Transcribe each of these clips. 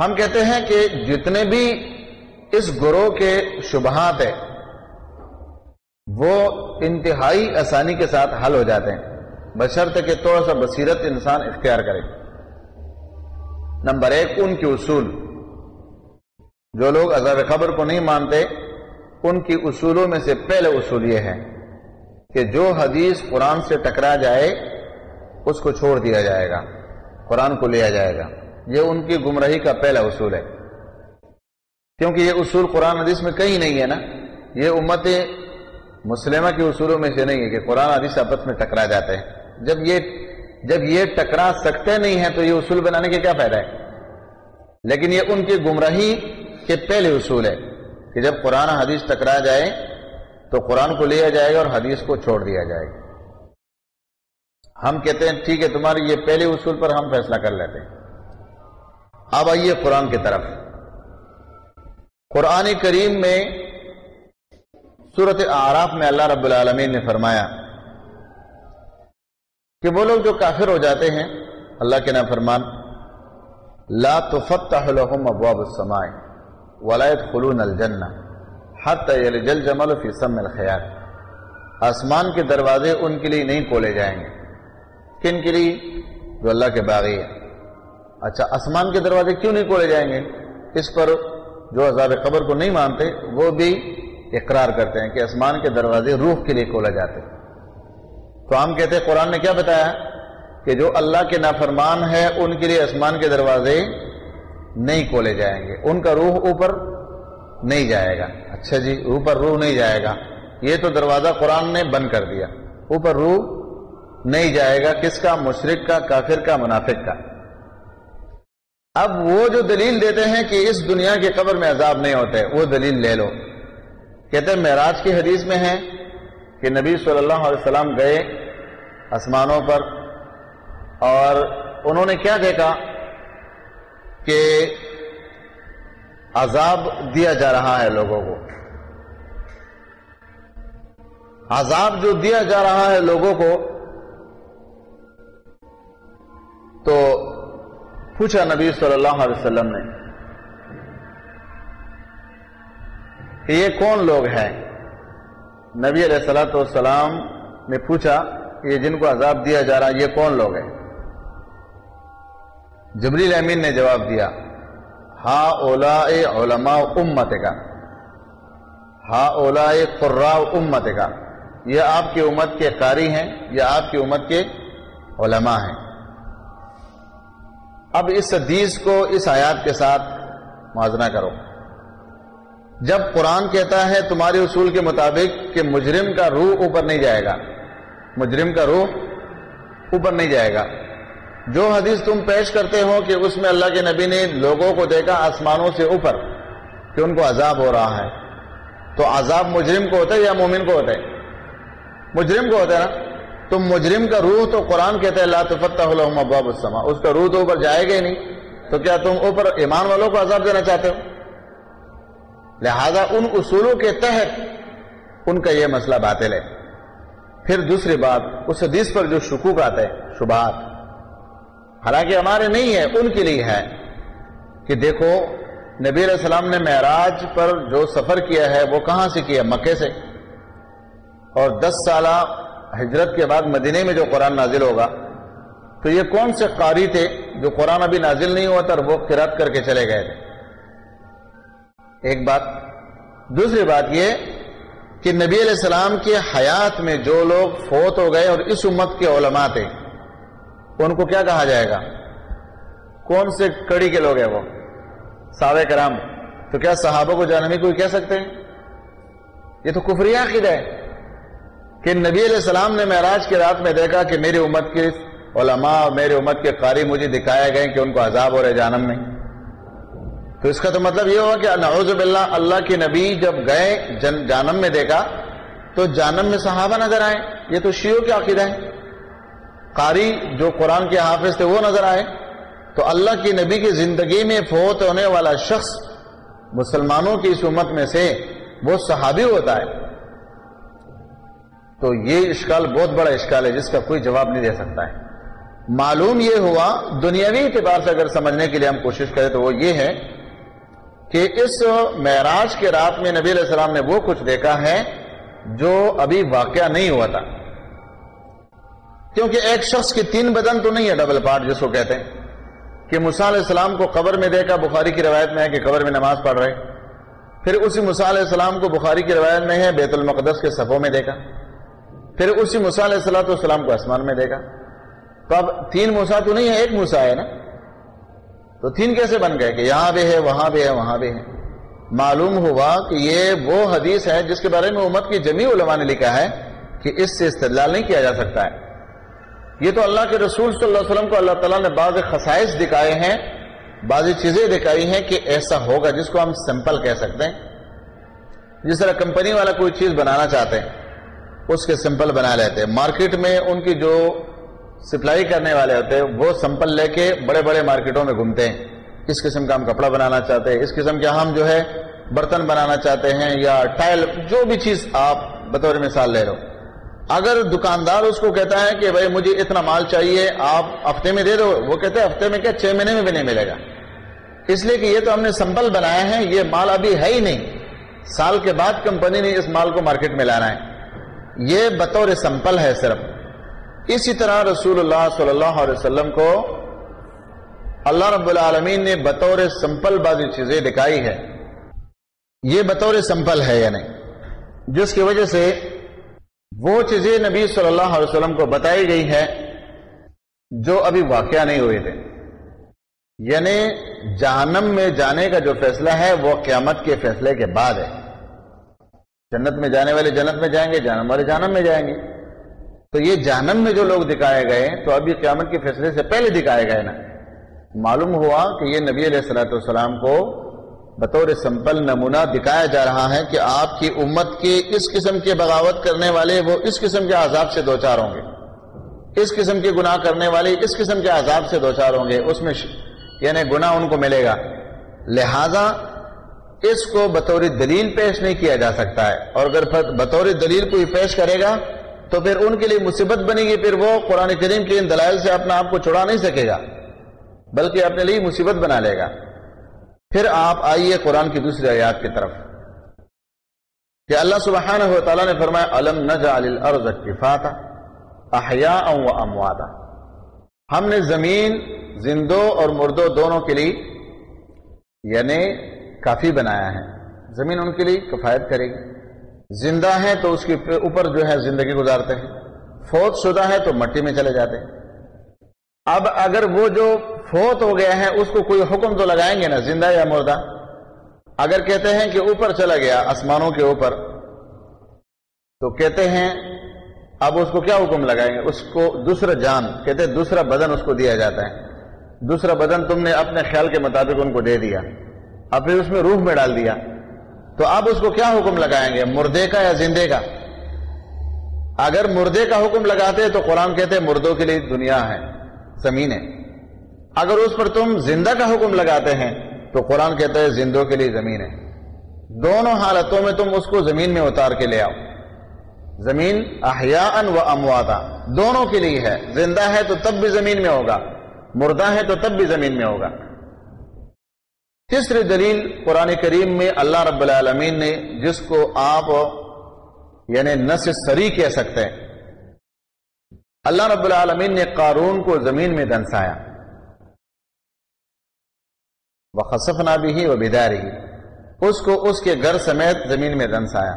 ہم کہتے ہیں کہ جتنے بھی اس گروہ کے شبہات ہیں، وہ انتہائی آسانی کے ساتھ حل ہو جاتے ہیں۔ بشرط کہ تھوڑا سا بصیرت انسان اختیار کرے۔ نمبر ایک، ان کے اصول۔ جو لوگ عذاب خبر کو نہیں مانتے، ان کی اصولوں میں سے پہلے اصول یہ ہے کہ جو حدیث قرآن سے ٹکرا جائے، اس کو چھوڑ دیا جائے گا، قرآن کو لیا جائے گا۔ یہ ان کی گمراہی کا پہلا اصول ہے۔ کیونکہ یہ اصول قرآن حدیث میں کہیں نہیں ہے نا، یہ امت مسلمہ کے اصولوں میں سے نہیں ہے کہ قرآن حدیث آپس میں ٹکرا جاتے ہیں۔ جب یہ جب یہ ٹکرا سکتے نہیں ہیں تو یہ اصول بنانے کے کیا فائدہ ہے؟ لیکن یہ ان کی گمراہی کے پہلے اصول ہے کہ جب قرآن حدیث ٹکرا جائے تو قرآن کو لیا جائے گا اور حدیث کو چھوڑ دیا جائے گا۔ ہم کہتے ہیں، ٹھیک ہے تمہارے یہ پہلے اصول پر ہم فیصلہ کر لیتے ہیں۔ اب آئیے قرآن کی طرف۔ قرآن کریم میں صورت آراف میں اللہ رب العالمین نے فرمایا کہ وہ لوگ جو کافر ہو جاتے ہیں، اللہ کے نام فرمان لا تفتح لهم ابواب السماء ولا يدخلون الجنہ حتى يلج الجمل في سم الخيال۔ آسمان کے دروازے ان کے لیے نہیں کھولے جائیں گے۔ کن کے لیے؟ جو اللہ کے باغی ہے اچھا آسمان کے دروازے کیوں نہیں کھولے جائیں گے؟ اس پر جو عذاب قبر کو نہیں مانتے، وہ بھی اقرار کرتے ہیں کہ آسمان کے دروازے روح کے لیے کھولا جاتے تو ہم کہتے ہیں، قرآن نے کیا بتایا؟ کہ جو اللہ کے نافرمان ہے، ان کے لیے آسمان کے دروازے نہیں کھولے جائیں گے۔ ان کا روح اوپر نہیں جائے گا۔ اچھا جی اوپر روح نہیں جائے گا۔ یہ تو دروازہ قرآن نے بند کر دیا۔ اوپر روح نہیں جائے گا۔ کس کا؟ مشرق کا، کافر کا، منافق کا۔ اب وہ جو دلیل دیتے ہیں کہ اس دنیا کے قبر میں عذاب نہیں ہوتے، وہ دلیل لے لو۔ کہتے ہیں معراج کی حدیث میں ہے کہ نبی صلی اللہ علیہ وسلم گئے آسمانوں پر اور انہوں نے کیا دیکھا کہ عذاب دیا جا رہا ہے لوگوں کو۔ عذاب جو دیا جا رہا ہے لوگوں کو تو پوچھا نبی صلی اللہ علیہ وسلم نے کہ یہ کون لوگ ہیں؟ نبی علیہ السلاۃ والسلام نے پوچھا کہ یہ جن کو عذاب دیا جا رہا یہ کون لوگ ہیں؟ جبریل امین نے جواب دیا، ہا اولا علماء امت کا ہا اولا قرا امت کا یہ آپ کی امت کے قاری ہیں، یہ آپ کی امت کے علماء ہیں۔ اب اس حدیث کو اس آیات کے ساتھ موازنہ کرو۔ جب قرآن کہتا ہے تمہارے اصول کے مطابق کہ مجرم کا روح اوپر نہیں جائے گا، مجرم کا روح اوپر نہیں جائے گا۔ جو حدیث تم پیش کرتے ہو کہ اس میں اللہ کے نبی نے لوگوں کو دیکھا آسمانوں سے اوپر کہ ان کو عذاب ہو رہا ہے، تو عذاب مجرم کو ہوتا ہے یا مومن کو ہوتا ہے؟ مجرم کو ہوتا ہے نا۔ تم مجرم کا روح تو قرآن کہتے ہیں اللہ تفتح الحم اباب السما اس کا روح تو اوپر جائے گا ہی نہیں۔ تو کیا تم اوپر ایمان والوں کو عذاب دینا چاہتے ہو؟ لہذا ان اصولوں کے تحت ان کا یہ مسئلہ باطل ہے۔ پھر دوسری بات، اس حدیث پر جو شکوک آتا ہے، شبہات۔ حالانکہ ہمارے نہیں ہے، ان کے لیے ہے۔ کہ دیکھو، نبی علیہ السلام نے معراج پر جو سفر کیا ہے، وہ کہاں سے کیا؟ مکے سے۔ اور دس سالہ ہجرت کے بعد مدینے میں جو قرآن نازل ہوگا، تو یہ کون سے قاری تھے جو قرآن ابھی نازل نہیں ہوا تھا اور وہ قرات کر کے چلے گئے تھے؟ ایک بات، دوسری بات یہ کہ نبی علیہ السلام کی حیات میں جو لوگ فوت ہو گئے اور اس امت کے علماء تھے، ان کو کیا کہا جائے گا؟ کون سے کڑی کے لوگ ہیں وہ؟ صحابہ کرام، تو کیا صحابہ کو جاننے کوئی کہہ سکتے ہیں؟ یہ تو کفری عقید ہے۔ کہ نبی علیہ السلام نے معراج کی رات میں دیکھا کہ میری امت کے علماء اور میری امت کے قاری مجھے دکھائے گئے کہ ان کو عذاب ہو رہے جانم میں۔ تو اس کا تو مطلب یہ ہوا کہ نعوذ باللہ اللہ کے نبی جب گئے جن جانم میں دیکھا تو جانم میں صحابہ نظر آئے۔ یہ تو شیعوں کے عقیدہ ہے۔ قاری جو قرآن کے حافظ تھے وہ نظر آئے۔ تو اللہ کی نبی کی زندگی میں فوت ہونے والا شخص مسلمانوں کی اس امت میں سے وہ صحابی ہوتا ہے۔ تو یہ اشکال بہت بڑا اشکال ہے، جس کا کوئی جواب نہیں دے سکتا ہے۔ معلوم یہ ہوا، دنیاوی اعتبار سے اگر سمجھنے کے لیے ہم کوشش کریں تو وہ یہ ہے کہ اس معراج کے رات میں نبی علیہ السلام نے وہ کچھ دیکھا ہے جو ابھی واقعہ نہیں ہوا تھا۔ کیونکہ ایک شخص کی تین بدن تو نہیں ہے ڈبل پارٹ جس کو کہتے ہیں۔ کہ علیہ السلام کو قبر میں دیکھا، بخاری کی روایت میں ہے کہ قبر میں نماز پڑھ رہے۔ پھر اسی علیہ السلام کو بخاری کی روایت میں ہے بیت المقدس کے صفوں میں دیکھا۔ پھر اسی علیہ السلام السلام کو آسمان میں دیکھا۔ تو اب تین موسا تو نہیں ہے، ایک موسا ہے نا؟ تو تین کیسے بن گئے کہ یہاں بھی ہے، وہاں بھی ہے، وہاں بھی ہے؟ معلوم ہوا کہ یہ وہ حدیث ہے جس کے بارے میں امت کی جمی علماء نے لکھا ہے کہ اس سے استدلال نہیں کیا جا سکتا ہے۔ یہ تو اللہ کے رسول صلی اللہ علیہ وسلم کو اللہ تعالیٰ نے بعض خصائص دکھائے ہیں، بعض چیزیں دکھائی ہیں کہ ایسا ہوگا جس کو ہم سمپل کہہ سکتے ہیں۔ جس طرح کمپنی والا کوئی چیز بنانا چاہتے ہیں۔ اس کے سمپل بنا لیتے ہیں۔ مارکیٹ میں ان کی جو سپلائی کرنے والے ہوتے ہیں، وہ سمپل لے کے بڑے بڑے مارکیٹوں میں گھومتے ہیں۔ اس قسم کا ہم کپڑا بنانا چاہتے ہیں، اس قسم کے ہم جو ہے برتن بنانا چاہتے ہیں یا ٹائل، جو بھی چیز آپ بطور مثال لے لو۔ اگر دکاندار اس کو کہتا ہے کہ بھائی مجھے اتنا مال چاہیے، آپ ہفتے میں دے دو، وہ کہتے ہیں ہفتے میں کیا چھ مہینے میں بھی نہیں ملے گا۔ اس لیے کہ یہ تو ہم نے سمپل بنایا ہے یہ مال ابھی ہے ہی نہیں۔ سال کے بعد کمپنی نے اس مال کو مارکیٹ میں لانا ہے۔ یہ بطور سمپل ہے صرف۔ اسی طرح رسول اللہ صلی اللہ علیہ وسلم کو اللہ رب العالمین نے بطور سمپل بازی چیزیں دکھائی ہے یہ بطور سمپل ہے یا نہیں جس کی وجہ سے وہ چیزیں نبی صلی اللہ علیہ وسلم کو بتائی گئی ہے جو ابھی واقعہ نہیں ہوئے تھے۔ یعنی جہنم میں جانے کا جو فیصلہ ہے وہ قیامت کے فیصلے کے بعد ہے۔ جنت میں جانے والے جنت میں جائیں گے جہنم والے جہنم میں جائیں گے۔ تو یہ جہنم میں جو لوگ دکھائے گئے تو ابھی قیامت کے فیصلے سے پہلے دکھائے گئے نا۔ معلوم ہوا کہ یہ نبی علیہ السلاۃ والسلام کو بطور سمپل نمونہ دکھایا جا رہا ہے کہ آپ کی امت کے اس قسم کے بغاوت کرنے والے وہ اس قسم کے عذاب سے دو چار ہوں گے۔ اس قسم کے گناہ کرنے والے اس قسم کے عذاب سے دو چار ہوں گے۔ اس میں ش... یعنی گناہ ان کو ملے گا۔ لہذا اس کو بطور دلیل پیش نہیں کیا جا سکتا ہے۔ اور اگر بطور دلیل کوئی پیش کرے گا، تو پھر ان کے لیے مصیبت بنے گی، پھر وہ قرآن کریم کے ان دلائل سے اپنا آپ کو چھڑا نہیں سکے گا، بلکہ اپنے لیے مصیبت بنا لے گا۔ پھر آپ آئیے قرآن کی دوسری آیات کی طرف۔ کہ اللہ سبحانہ و تعالیٰ نے فرمایا علم نجعل الارض کفاتا احیاء و امواتا۔ ہم نے زمین، زندوں اور مردوں دونوں کے لیے یعنی کافی بنایا ہے۔ زمین ان کے لیے کفایت کرے گی۔ زندہ ہے تو اس کے اوپر جو ہے زندگی گزارتے ہیں۔ فوت شدہ ہے تو مٹی میں چلے جاتے ہیں۔ اب اگر وہ جو فوت ہو گیا ہے، اس کو کوئی حکم تو لگائیں گے نا، زندہ یا مردہ؟ اگر کہتے ہیں کہ اوپر چلا گیا، آسمانوں کے اوپر، تو کہتے ہیں اب اس کو کیا حکم لگائیں گے؟ اس کو دوسرا جان، کہتے ہیں دوسرا بدن اس کو دیا جاتا ہے۔ دوسرا بدن تم نے اپنے خیال کے مطابق ان کو دے دیا۔ اب پھر اس میں روح میں ڈال دیا۔ تو اب اس کو کیا حکم لگائیں گے؟ مردے کا یا زندے کا؟ اگر مردے کا حکم لگاتے تو قرآن کہتے مردوں کے لیے دنیا ہے، زمین ہے۔ اگر اس پر تم زندہ کا حکم لگاتے ہیں تو قرآن کہتا ہے زندوں کے لیے زمین ہے۔ دونوں حالتوں میں تم اس کو زمین میں اتار کے لے آؤ۔ زمین احیاء و امواتا، دونوں کے لیے ہے۔ زندہ ہے تو تب بھی زمین میں ہوگا، مردہ ہے تو تب بھی زمین میں ہوگا۔ تیسری دلیل قرآن کریم میں اللہ رب العالمین نے جس کو آپ یعنی نس سری کہہ سکتے ہیں، اللہ رب العالمین نے قارون کو زمین میں دنسایا۔ وہ خصف نہ بھی وہ بیداری اس کو اس کے گھر سمیت زمین میں دنسایا۔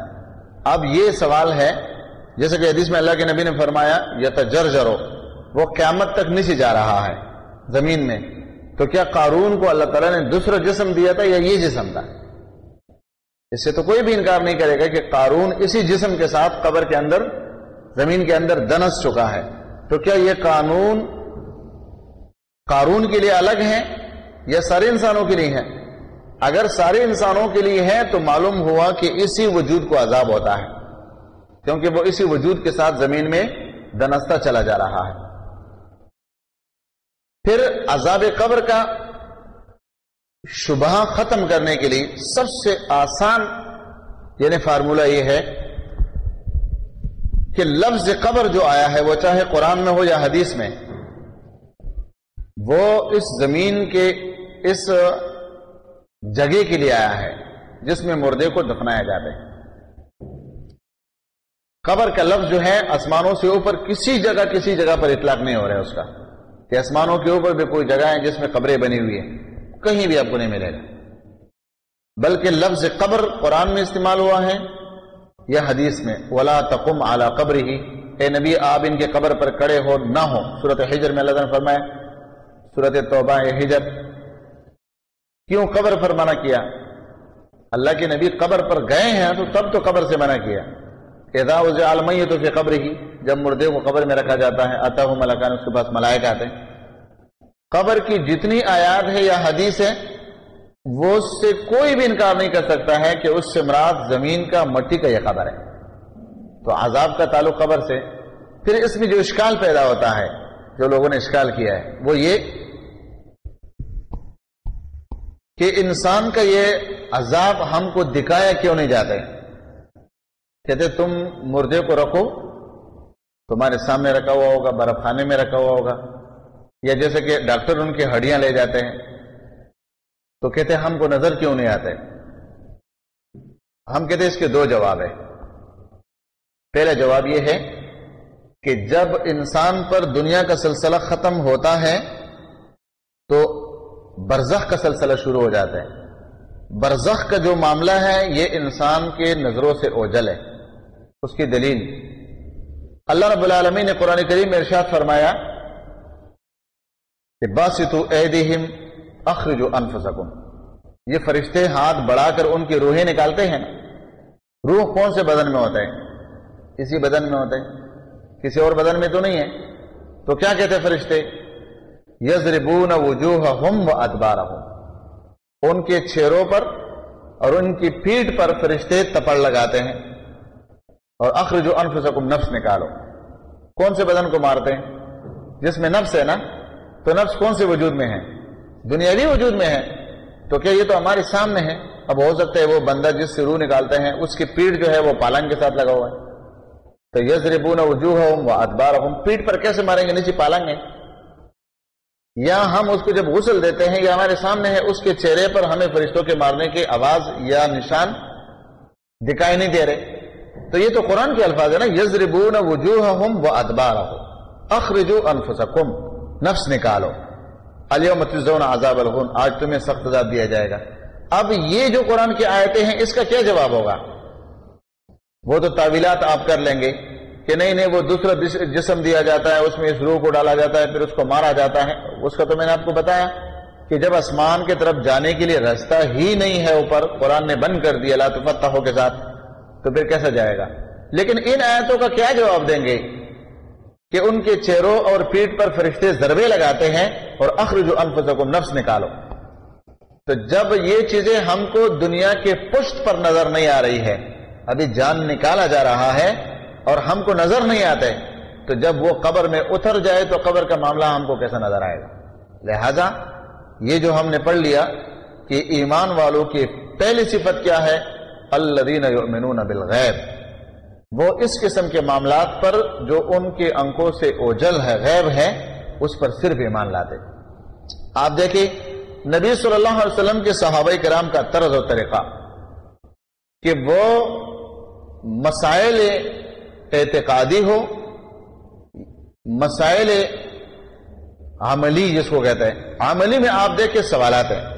اب یہ سوال ہے، جیسے کہ حدیث میں اللہ کے نبی نے فرمایا یا تجر جرو وہ قیامت تک نیچے جا رہا ہے زمین میں۔ تو کیا قارون کو اللہ تعالیٰ نے دوسرا جسم دیا تھا یا یہ جسم تھا؟ اس سے تو کوئی بھی انکار نہیں کرے گا کہ قارون اسی جسم کے ساتھ قبر کے اندر، زمین کے اندر دنس چکا ہے۔ تو کیا یہ قانون قارون کے لیے الگ ہے یا سارے انسانوں کے لیے ہے اگر سارے انسانوں کے لیے ہے تو معلوم ہوا کہ اسی وجود کو عذاب ہوتا ہے، کیونکہ وہ اسی وجود کے ساتھ زمین میں دنستا چلا جا رہا ہے۔ پھر عذاب قبر کا شبہ ختم کرنے کے لیے سب سے آسان یعنی فارمولہ یہ ہے کہ لفظ قبر جو آیا ہے وہ چاہے قرآن میں ہو یا حدیث میں، وہ اس زمین کے اس جگہ کے لیے آیا ہے جس میں مردے کو دفنایا جاتا ہے۔ قبر کا لفظ جو ہے آسمانوں سے اوپر کسی جگہ کسی جگہ پر اطلاق نہیں ہو رہا ہے اس کا۔ کہ آسمانوں کے اوپر بھی کوئی جگہ ہے جس میں قبریں بنی ہوئی ہیں، کہیں بھی آپ کو نہیں ملے گا۔ بلکہ لفظ قبر قرآن میں استعمال ہوا ہے یا حدیث میں، ولا تقم اعلی قبر ہی اے نبی، آپ ان کے قبر پر کڑے ہو نہ ہو صورت حجر میں اللہ نے فرمایا صورت توبہ حجر۔ کیوں قبر پر منع کیا؟ اللہ کے نبی قبر پر گئے ہیں تو تب تو قبر سے منع کیا۔ اذا وز عالمی تو پھر قبر ہی جب مردے کو قبر میں رکھا جاتا ہے آتا ہوں ملکان، اس کے پاس ملائک آتے ہیں۔ قبر کی جتنی آیات ہے یا حدیث ہے، وہ اس سے کوئی بھی انکار نہیں کر سکتا ہے کہ اس سے مراد زمین کا، مٹی کا یہ قبر ہے۔ تو عذاب کا تعلق قبر سے۔ پھر اس میں جو اشکال پیدا ہوتا ہے، جو لوگوں نے اشکال کیا ہے، وہ یہ کہ انسان کا یہ عذاب ہم کو دکھایا کیوں نہیں جاتے کہتے تم مردے کو رکھو، تمہارے سامنے رکھا ہوا ہوگا برف خانے میں رکھا ہوا ہوگا۔ یا جیسے کہ ڈاکٹر ان کی ہڈیاں لے جاتے ہیں، تو کہتے ہم کو نظر کیوں نہیں آتے؟ ہم کہتے اس کے دو جواب ہیں۔ پہلا جواب یہ ہے کہ جب انسان پر دنیا کا سلسلہ ختم ہوتا ہے، تو برزخ کا سلسلہ شروع ہو جاتا ہے۔ برزخ کا جو معاملہ ہے، یہ انسان کے نظروں سے اوجل ہے۔ اس کی دلیل۔ اللہ رب العالمین نے قرآن کریم میں ارشاد فرمایا کہ باسطو ایدہم اخرجو انفسکم۔ یہ فرشتے ہاتھ بڑھا کر ان کی روحیں نکالتے ہیں۔ روح کون سے بدن میں ہوتا ہے اسی بدن میں ہوتا ہے کسی اور بدن میں تو نہیں ہے۔ تو کیا کہتے ہیں فرشتے؟ یزربون وجوہہم و ادبارہم ان کے چہروں پر اور ان کی پیٹ پر فرشتے تپڑ لگاتے ہیں۔ اور اخرجو انفسکم نفس نکالو۔ کون سے بدن کو مارتے ہیں؟ جس میں نفس ہے نا، تو نفس کون سے وجود میں ہے؟ دنیاوی وجود میں ہے۔ تو کیا یہ تو ہمارے سامنے ہے؟ اب ہو سکتا ہے وہ بندہ جس سے روح نکالتے ہیں، اس کی پیٹ جو ہے وہ پالنگ کے ساتھ لگا ہوا ہے۔ تو یزربون وجوہہم و ادبارہم پیٹ پر کیسے ماریں گے؟ نیچے پالنگ ہے یا ہم اس کو جب غسل دیتے ہیں یا ہمارے سامنے ہے، اس کے چہرے پر ہمیں فرشتوں کے مارنے کی آواز یا نشان دکھائی نہیں دے رہے۔ تو یہ تو قرآن کے الفاظ ہے نا یزربون وجوہہم و ادبارہم اخرجو انفسکم، نفس نکالو۔ علیہم تجزون عذاب الہون آج تمہیں سخت عذاب دیا جائے گا۔ اب یہ جو قرآن کی آیتیں ہیں، اس کا کیا جواب ہوگا؟ وہ تو تعویلات آپ کر لیں گے کہ نہیں نہیں، وہ دوسرا جسم دیا جاتا ہے، اس میں اس روح کو ڈالا جاتا ہے، پھر اس کو مارا جاتا ہے۔ اس کا تو میں نے آپ کو بتایا کہ جب آسمان کی طرف جانے کے لیے راستہ ہی نہیں ہے اوپر، قرآن نے بند کر دیا اللہ فتح کے ساتھ تو پھر کیسا جائے گا؟ لیکن ان آیتوں کا کیا جواب دیں گے؟ کہ ان کے چہروں اور پیٹ پر فرشتے ضربے لگاتے ہیں اور اخر جو کو نفس نکالو۔ تو جب یہ چیزیں ہم کو دنیا کے پشت پر نظر نہیں آ رہی ہے، ابھی جان نکالا جا رہا ہے اور ہم کو نظر نہیں آتے، تو جب وہ قبر میں اتر جائے تو قبر کا معاملہ ہم کو کیسا نظر آئے گا؟ لہذا یہ جو ہم نے پڑھ لیا کہ ایمان والوں کی پہلی صفت کیا ہے؟ یؤمنون بالغیب۔ وہ اس قسم کے معاملات پر جو ان کے انکوں سے اوجل ہے، غیب ہے، اس پر صرف ایمان لاتے۔ آپ دیکھیں، نبی صلی اللہ علیہ وسلم کے صحابہ کرام کا طرز و طریقہ کہ وہ مسائل اعتقادی ہو، مسائل عملی، جس کو کہتے ہیں، عملی میں آپ دیکھیں سوالات ہیں۔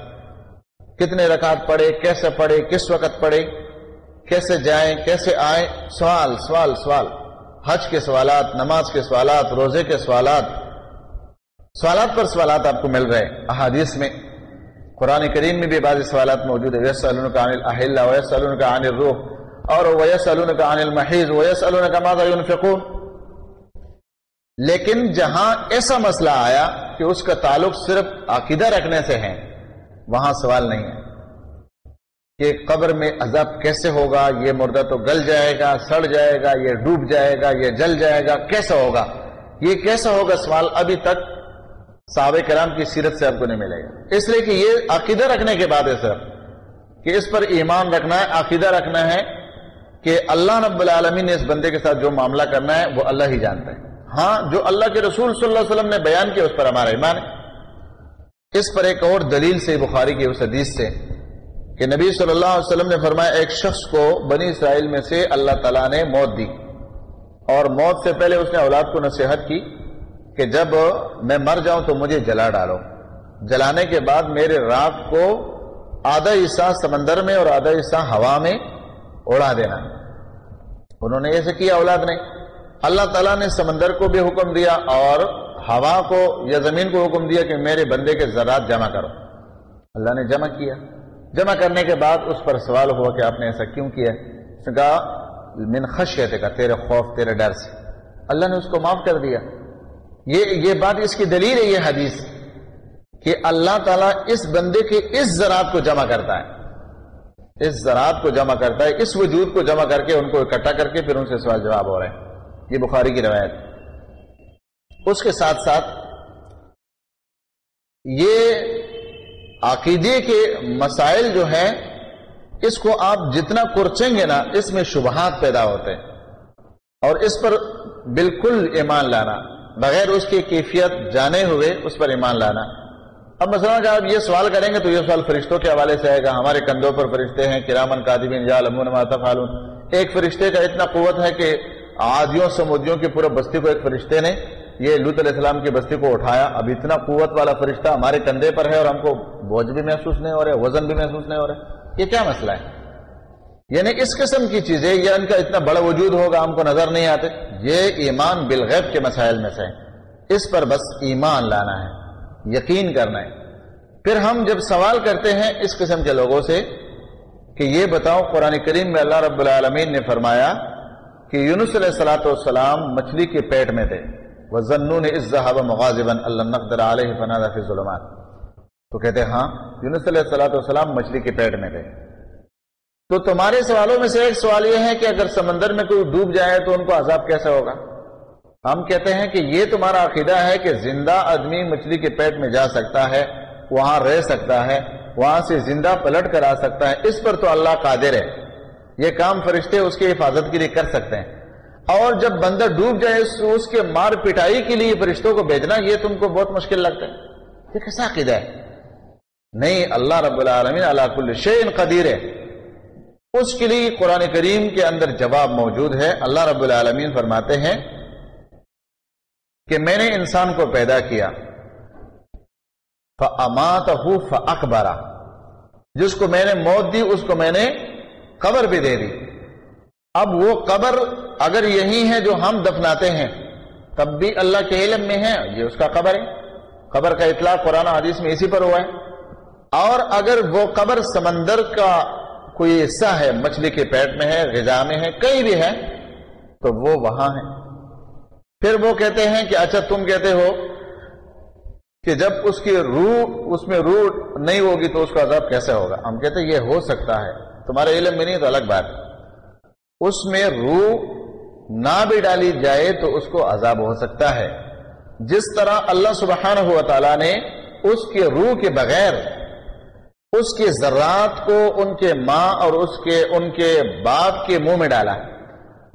کتنے رکعت پڑھے، کیسے پڑھے، کس وقت پڑھے، کیسے جائیں، کیسے آئیں؟ سوال سوال سوال۔ حج کے سوالات، نماز کے سوالات، روزے کے سوالات۔ سوالات پر سوالات آپ کو مل رہے احادیث میں۔ قرآن کریم میں بھی بعض سوالات موجود ہے ویس کا عن الاحلہ ویس کا عن الروح۔ اور ویس کا عن المحیض ویس کا ماذا ينفقون۔ لیکن جہاں ایسا مسئلہ آیا کہ اس کا تعلق صرف عقیدہ رکھنے سے ہے وہاں سوال نہیں ہے۔ کہ قبر میں عذاب کیسے ہوگا؟ یہ مردہ تو گل جائے گا، سڑ جائے گا، یہ ڈوب جائے گا، یہ جل جائے گا، کیسا ہوگا؟ یہ کیسا ہوگا سوال ابھی تک صحابہ کرام کی سیرت سے آپ کو نہیں ملے گا۔ اس لیے کہ یہ عقیدہ رکھنے کے بعد ہے سر، کہ اس پر ایمان رکھنا ہے، عقیدہ رکھنا ہے کہ اللہ رب العالمین نے اس بندے کے ساتھ جو معاملہ کرنا ہے، وہ اللہ ہی جانتا ہے۔ ہاں جو اللہ کے رسول صلی اللہ علیہ وسلم نے بیان کیا، اس پر ہمارا ایمان ہے۔ اس پر ایک اور دلیل سے بخاری کی اس حدیث سے کہ نبی صلی اللہ علیہ وسلم نے فرمایا، ایک شخص کو بنی اسرائیل میں سے اللہ تعالیٰ نے موت دی۔ اور موت سے پہلے اس نے اولاد کو نصیحت کی کہ جب میں مر جاؤں تو مجھے جلا ڈالو۔ جلانے کے بعد میرے راک کو آدھا حصہ سمندر میں اور آدھا حصہ ہوا میں اڑا دینا۔ انہوں نے ایسے کیا، اولاد نے۔ اللہ تعالیٰ نے سمندر کو بھی حکم دیا اور ہوا کو یا زمین کو حکم دیا کہ میرے بندے کے ذرات جمع کرو۔ اللہ نے جمع کیا۔ جمع کرنے کے بعد اس پر سوال ہوا کہ آپ نے ایسا کیوں کیا؟ اس نے کہا، من خشیت کا تیرے خوف، تیرے ڈر سے۔ اللہ نے اس کو معاف کر دیا۔ یہ یہ بات اس کی دلیل ہے، یہ حدیث کہ اللہ تعالیٰ اس بندے کے اس زراعت کو جمع کرتا ہے۔ اس زراعت کو جمع کرتا ہے، اس وجود کو جمع کر کے ان کو اکٹھا کر کے پھر ان سے سوال جواب ہو رہے ہیں یہ بخاری کی روایت۔ اس کے ساتھ ساتھ یہ عقیدے کے مسائل جو ہیں، اس کو آپ جتنا کرچیں گے نا، اس میں شبہات پیدا ہوتے ہیں۔ اور اس پر بالکل ایمان لانا، بغیر اس کی کیفیت جانے ہوئے اس پر ایمان لانا۔ اب مثلا کہ آپ یہ سوال کریں گے تو یہ سوال فرشتوں کے حوالے سے آئے گا۔ ہمارے کندھوں پر فرشتے ہیں، کرامن کادبین یا لمون فالون ایک فرشتے کا اتنا قوت ہے کہ آدیوں سمودیوں کی پورے بستی کو ایک فرشتے نے یہ لط علیہ السلام کی بستی کو اٹھایا۔ اب اتنا قوت والا فرشتہ ہمارے کندھے پر ہے اور ہم کو بوجھ بھی محسوس نہیں ہو رہے وزن بھی محسوس نہیں ہو رہے یہ کیا مسئلہ ہے؟ یعنی اس قسم کی چیزیں یا ان کا اتنا بڑا وجود ہوگا، ہم کو نظر نہیں آتے۔ یہ ایمان بالغیب کے مسائل میں سے اس پر بس ایمان لانا ہے، یقین کرنا ہے۔ پھر ہم جب سوال کرتے ہیں اس قسم کے لوگوں سے کہ یہ بتاؤ، قرآن کریم میں اللہ رب العالمین نے فرمایا کہ یونس علیہ السلاۃ والسلام مچھلی کے پیٹ میں تھے۔ وہ ضنون ضنون مغازبن اللہ علیہ فناد ظلمات تو کہتے ہاں یونس علیہ السلاۃ والسلام مچھلی کے پیٹ میں تھے تو تمہارے سوالوں میں سے ایک سوال یہ ہے کہ اگر سمندر میں کوئی ڈوب جائے تو ان کو عذاب کیسے ہوگا؟ ہم کہتے ہیں کہ یہ تمہارا عقیدہ ہے کہ زندہ آدمی مچھلی کے پیٹ میں جا سکتا ہے، وہاں رہ سکتا ہے، وہاں سے زندہ پلٹ کر آ سکتا ہے، اس پر تو اللہ قادر ہے۔ یہ کام فرشتے اس کی حفاظت کے لیے کر سکتے ہیں۔ اور جب بندہ ڈوب جائے اس کے مار پٹائی کے لیے فرشتوں کو بھیجنا، یہ تم کو بہت مشکل لگتا ہے۔ یہ کیسا عقیدہ ہے؟ نہیں، اللہ رب العالمین اللہ کل شعین قدیر ہے۔ اس کے لیے قرآن کریم کے اندر جواب موجود ہے۔ اللہ رب العالمین فرماتے ہیں کہ میں نے انسان کو پیدا کیا۔ فمات اکبارا جس کو میں نے موت دی، اس کو میں نے قبر بھی دے دی۔ اب وہ قبر اگر یہی ہے جو ہم دفناتے ہیں، تب بھی اللہ کے علم میں ہے یہ اس کا قبر ہے۔ قبر کا اطلاع قرآن حدیث میں اسی پر ہوا ہے۔ اور اگر وہ قبر سمندر کا کوئی حصہ ہے، مچھلی کے پیٹ میں ہے، غذا میں ہے، کہیں بھی ہے، تو وہ وہاں ہے پھر وہ کہتے ہیں کہ اچھا تم کہتے ہو کہ جب اس کی روح، اس میں روح نہیں ہوگی تو اس کا عذاب کیسے ہوگا؟ ہم کہتے ہیں یہ ہو سکتا ہے۔ تمہارے علم میں نہیں تو الگ بات اس میں روح نہ بھی ڈالی جائے تو اس کو عذاب ہو سکتا ہے۔ جس طرح اللہ سبحانہ ہوا تعالیٰ نے اس کے روح کے بغیر اس کے ذرات کو ان کے ماں اور اس کے ان کے باپ کے منہ میں ڈالا۔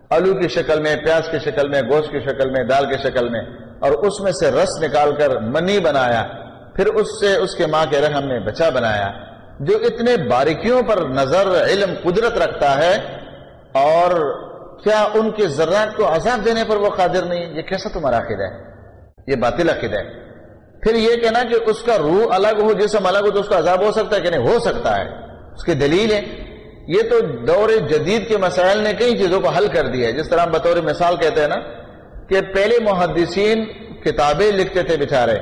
آلو کی شکل میں، پیاز کی شکل میں، گوشت کی شکل میں، دال کی شکل میں، اور اس میں سے رس نکال کر منی بنایا۔ پھر اس سے اس کے ماں کے رحم میں بچا بنایا۔ جو اتنے باریکیوں پر نظر، علم، قدرت رکھتا ہے اور کیا ان کے ذرات کو عذاب دینے پر وہ قادر نہیں یہ کیسا تمہارا عقید ہے؟ یہ باطل عقید ہے۔ پھر یہ کہنا کہ اس کا روح الگ ہو، جسم الگ ہو تو اس کا عذاب ہو سکتا ہے کہ نہیں؟ ہو سکتا ہے۔ اس کی دلیل ہے۔ یہ تو دور جدید کے مسائل نے کئی چیزوں کو حل کر دیا ہے۔ جس طرح ہم بطور مثال کہتے ہیں نا کہ پہلے محدثین کتابیں لکھتے تھے بچارے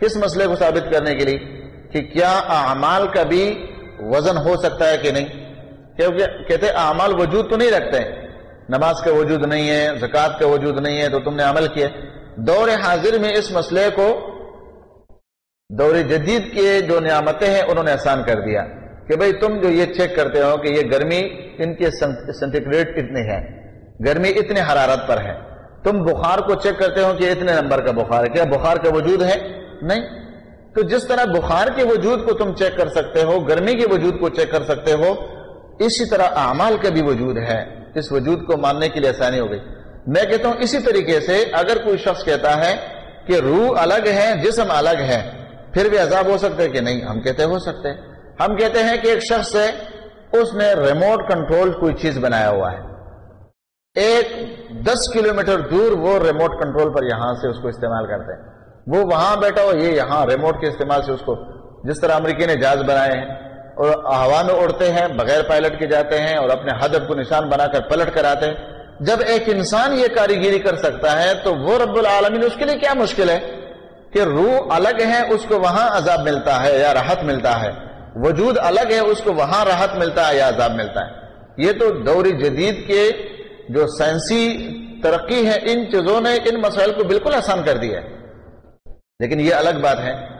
کس مسئلے کو ثابت کرنے کے لیے؟ کہ کیا اعمال کا بھی وزن ہو سکتا ہے کہ نہیں؟ کیونکہ کہتے اعمال وجود تو نہیں رکھتے۔ ہیں نماز کا وجود نہیں ہے، زکوٰۃ کا وجود نہیں ہے تو تم نے عمل کیا دور حاضر میں اس مسئلے کو دور جدید کے جو نعمتیں ہیں، انہوں نے آسان کر دیا۔ کہ بھئی تم جو یہ چیک کرتے ہو کہ یہ گرمی ان کے سینٹیگریڈ اتنے ہیں، گرمی اتنے حرارت پر ہے۔ تم بخار کو چیک کرتے ہو کہ اتنے نمبر کا بخار ہے۔ کیا بخار کا وجود ہے نہیں۔ تو جس طرح بخار کے وجود کو تم چیک کر سکتے ہو، گرمی کے وجود کو چیک کر سکتے ہو، اسی طرح اعمال کا بھی وجود ہے اس وجود کو ماننے کے لیے آسانی ہو گئی۔ میں کہتا ہوں اسی طریقے سے اگر کوئی شخص کہتا ہے کہ روح الگ ہے جسم الگ ہے پھر بھی عذاب ہو سکتے کہ نہیں، ہم کہتے ہو سکتے ہم کہتے ہیں کہ ایک شخص ہے، اس نے ریموٹ کنٹرول کوئی چیز بنایا ہوا ہے۔ ایک دس کلومیٹر دور وہ ریموٹ کنٹرول پر یہاں سے اس کو استعمال کرتے ہیں۔ وہ وہاں بیٹھا ہو، یہ یہاں ریموٹ کے استعمال سے اس کو، جس طرح امریکی نے جہاز بنائے ہیں۔ اور ہوا میں اڑتے ہیں، بغیر پائلٹ کے جاتے ہیں اور اپنے ہدف کو نشان بنا کر پلٹ کر آتے ہیں۔ جب ایک انسان یہ کاریگری کر سکتا ہے تو وہ رب العالمین اس کے لیے کیا مشکل ہے؟ کہ روح الگ ہے، اس کو وہاں عذاب ملتا ہے یا راحت ملتا ہے۔ وجود الگ ہے، اس کو وہاں راحت ملتا ہے یا عذاب ملتا ہے۔ یہ تو دور جدید کے جو سائنسی ترقی ہے، ان چیزوں نے، ان مسائل کو بالکل آسان کر دیا ہے۔ لیکن یہ الگ بات ہے۔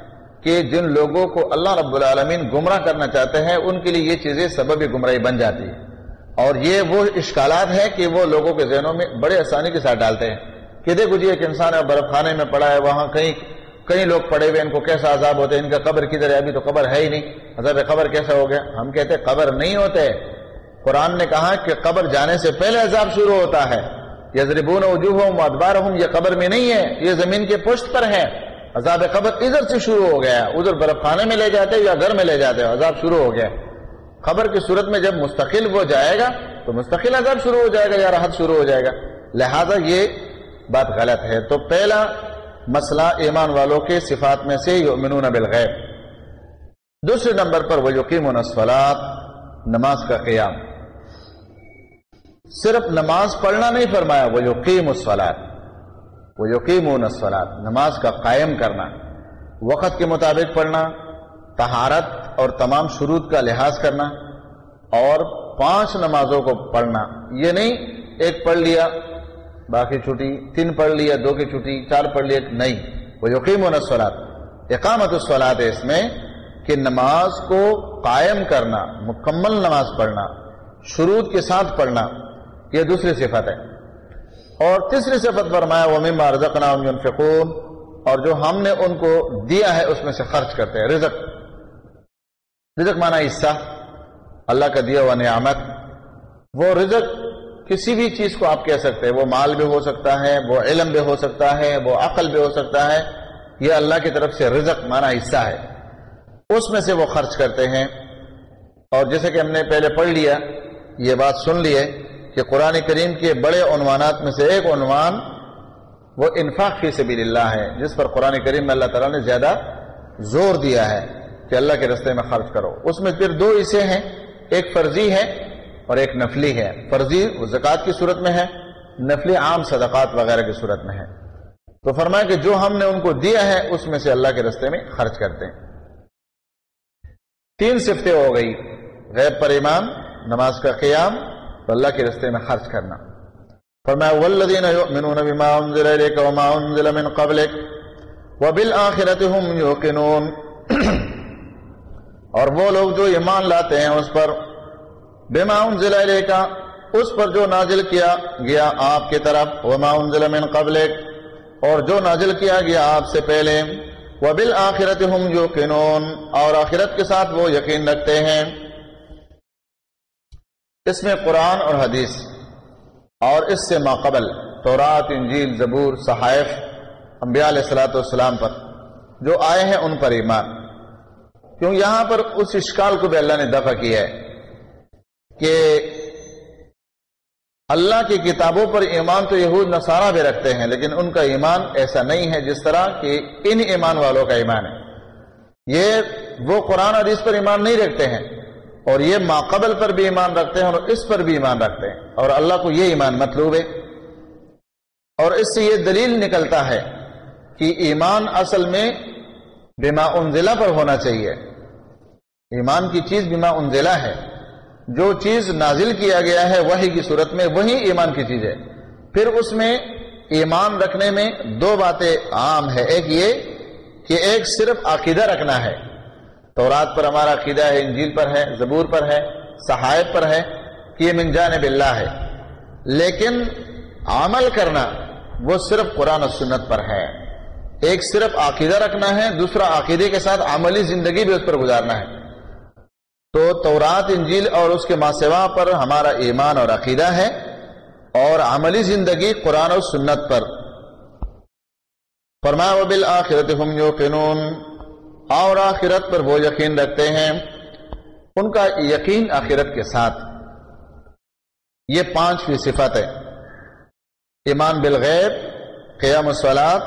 کہ جن لوگوں کو اللہ رب العالمین گمراہ کرنا چاہتے ہیں، ان کے لیے یہ چیزیں سبب گمراہی بن جاتی ہے اور یہ وہ اشکالات ہیں کہ وہ لوگوں کے ذہنوں میں بڑے آسانی کے ساتھ ڈالتے ہیں۔ کہ دیکھو جی ایک انسان ہے، برف خانے میں پڑا ہے، وہاں کہیں کئی لوگ پڑے ہوئے ان کو کیسا عذاب ہوتے ہیں ان کا قبر کدھر ہے؟ ابھی تو قبر ہے ہی نہیں۔ عذاب قبر کیسا ہو گیا؟ ہم کہتے قبر نہیں ہوتے۔ قرآن نے کہا کہ قبر جانے سے پہلے عذاب شروع ہوتا ہے۔ یزربون وجوہ ادبار ہوں یہ قبر میں نہیں ہے، یہ زمین کے پشت پر ہے۔ عذاب قبر ادھر سے شروع ہو گیا ادھر برف خانے میں لے جاتے یا گھر میں لے جاتے عذاب شروع ہو گیا خبر کی صورت میں جب مستقل وہ جائے گا تو مستقل عذاب شروع ہو جائے گا یا راحت شروع ہو جائے گا۔ لہذا یہ بات غلط ہے۔ تو پہلا مسئلہ ایمان والوں کے صفات میں سے یؤمنون بالغیب۔ دوسرے نمبر پر وہ یقیم السولاد نماز کا قیام۔ صرف نماز پڑھنا نہیں فرمایا وہ یقیم السولاد وہ یقیم السولاد نماز کا قائم کرنا، وقت کے مطابق پڑھنا تہارت اور تمام شروط کا لحاظ کرنا اور پانچ نمازوں کو پڑھنا۔ یہ نہیں، ایک پڑھ لیا، باقی چھٹی، تین پڑھ لیا، دو کی چھٹی، چار پڑھ لیا، نہیں۔ وہ یقین و نسولات اقامت السولاد ہے اس میں کہ نماز کو قائم کرنا، مکمل نماز پڑھنا شروع کے ساتھ پڑھنا، یہ دوسری صفت ہے۔ اور تیسری صفت فرمایا وہ مما رزقنا فکون اور جو ہم نے ان کو دیا ہے، اس میں سے خرچ کرتے ہیں۔ رزق۔ رزق مانا حصہ۔ اللہ کا دیا ہوا نعمت۔ وہ رزق کسی بھی چیز کو آپ کہہ سکتے ہیں۔ وہ مال بھی ہو سکتا ہے، وہ علم بھی ہو سکتا ہے، وہ عقل بھی ہو سکتا ہے۔ یہ اللہ کی طرف سے رزق مانا حصہ ہے۔ اس میں سے وہ خرچ کرتے ہیں۔ اور جیسے کہ ہم نے پہلے پڑھ لیا، یہ بات سن لیے۔ کہ قرآن کریم کے بڑے عنوانات میں سے ایک عنوان وہ انفاق فی سبیل اللہ ہے، جس پر قرآن کریم میں اللہ تعالیٰ نے زیادہ زور دیا ہے کہ اللہ کے رستے میں خرچ کرو۔ اس میں پھر دو حصے ہیں، ایک فرضی ہے اور ایک نفلی ہے۔ فرضی زکوٰۃ کی صورت میں ہے، نفلی عام صدقات وغیرہ کی صورت میں ہے۔ تو فرمایا کہ جو ہم نے ان کو دیا ہے، اس میں سے اللہ کے رستے میں خرچ کرتے ہیں۔ تین صفتیں ہو گئی، غیب پر ایمان، نماز کا قیام تو اللہ کے رستے میں خرچ کرنا۔ فرمایا، والذین یؤمنون بما انزل الیک وما انزل من قبلک وبالآخرۃ هم یوقنون۔ اور وہ لوگ جو ایمان لاتے ہیں اس پر، بما انزل کا اس پر جو نازل کیا گیا آپ کی طرف، وما انزل من قبلک، اور جو نازل کیا گیا آپ سے پہلے، وبالآخرت ہم جو کنون اور آخرت کے ساتھ وہ یقین رکھتے ہیں۔ اس میں قرآن اور حدیث اور اس سے ماقبل تورات، انجیل، زبور، صحائف، انبیاء علیہ السلاۃ والسلام پر جو آئے ہیں ان پر ایمان۔ کیوں یہاں پر اس اشکال کو بھی اللہ نے دفع کیا ہے کہ اللہ کی کتابوں پر ایمان تو یہود، نصارہ بھی رکھتے ہیں، لیکن ان کا ایمان ایسا نہیں ہے جس طرح کہ ان ایمان والوں کا ایمان ہے۔ یہ وہ قرآن اور اس پر ایمان نہیں رکھتے ہیں۔ اور یہ ماقبل پر بھی ایمان رکھتے ہیں اور اس پر بھی ایمان رکھتے ہیں اور اللہ کو یہ ایمان مطلوب ہے اور اس سے یہ دلیل نکلتا ہے کہ ایمان اصل میں بما انزلہ پر ہونا چاہیے۔ ایمان کی چیز بما انزلہ ہے۔ جو چیز نازل کیا گیا ہے وہی کی صورت میں وہی ایمان کی چیز ہے۔ پھر اس میں ایمان رکھنے میں دو باتیں عام ہے ایک یہ کہ ایک صرف عقیدہ رکھنا ہے۔ تورات پر ہمارا عقیدہ ہے، انجیل پر ہے، زبور پر ہے، صحائف پر ہے کہ یہ من جانب اللہ ہے۔ لیکن عمل کرنا وہ صرف قرآن و سنت پر ہے۔ ایک صرف عقیدہ رکھنا ہے، دوسرا عقیدے کے ساتھ عملی زندگی بھی اس پر گزارنا ہے۔ تو تورات، انجیل اور اس کے ماسوا پر ہمارا ایمان اور عقیدہ ہے اور عملی زندگی قرآن و سنت پر۔ فرمایا بالآخرت ہم یوقنون۔ اور آخرت پر وہ یقین رکھتے ہیں ان کا یقین آخرت کے ساتھ۔ یہ پانچویں صفت ہے۔ ایمان بالغیب، قیام الصلاط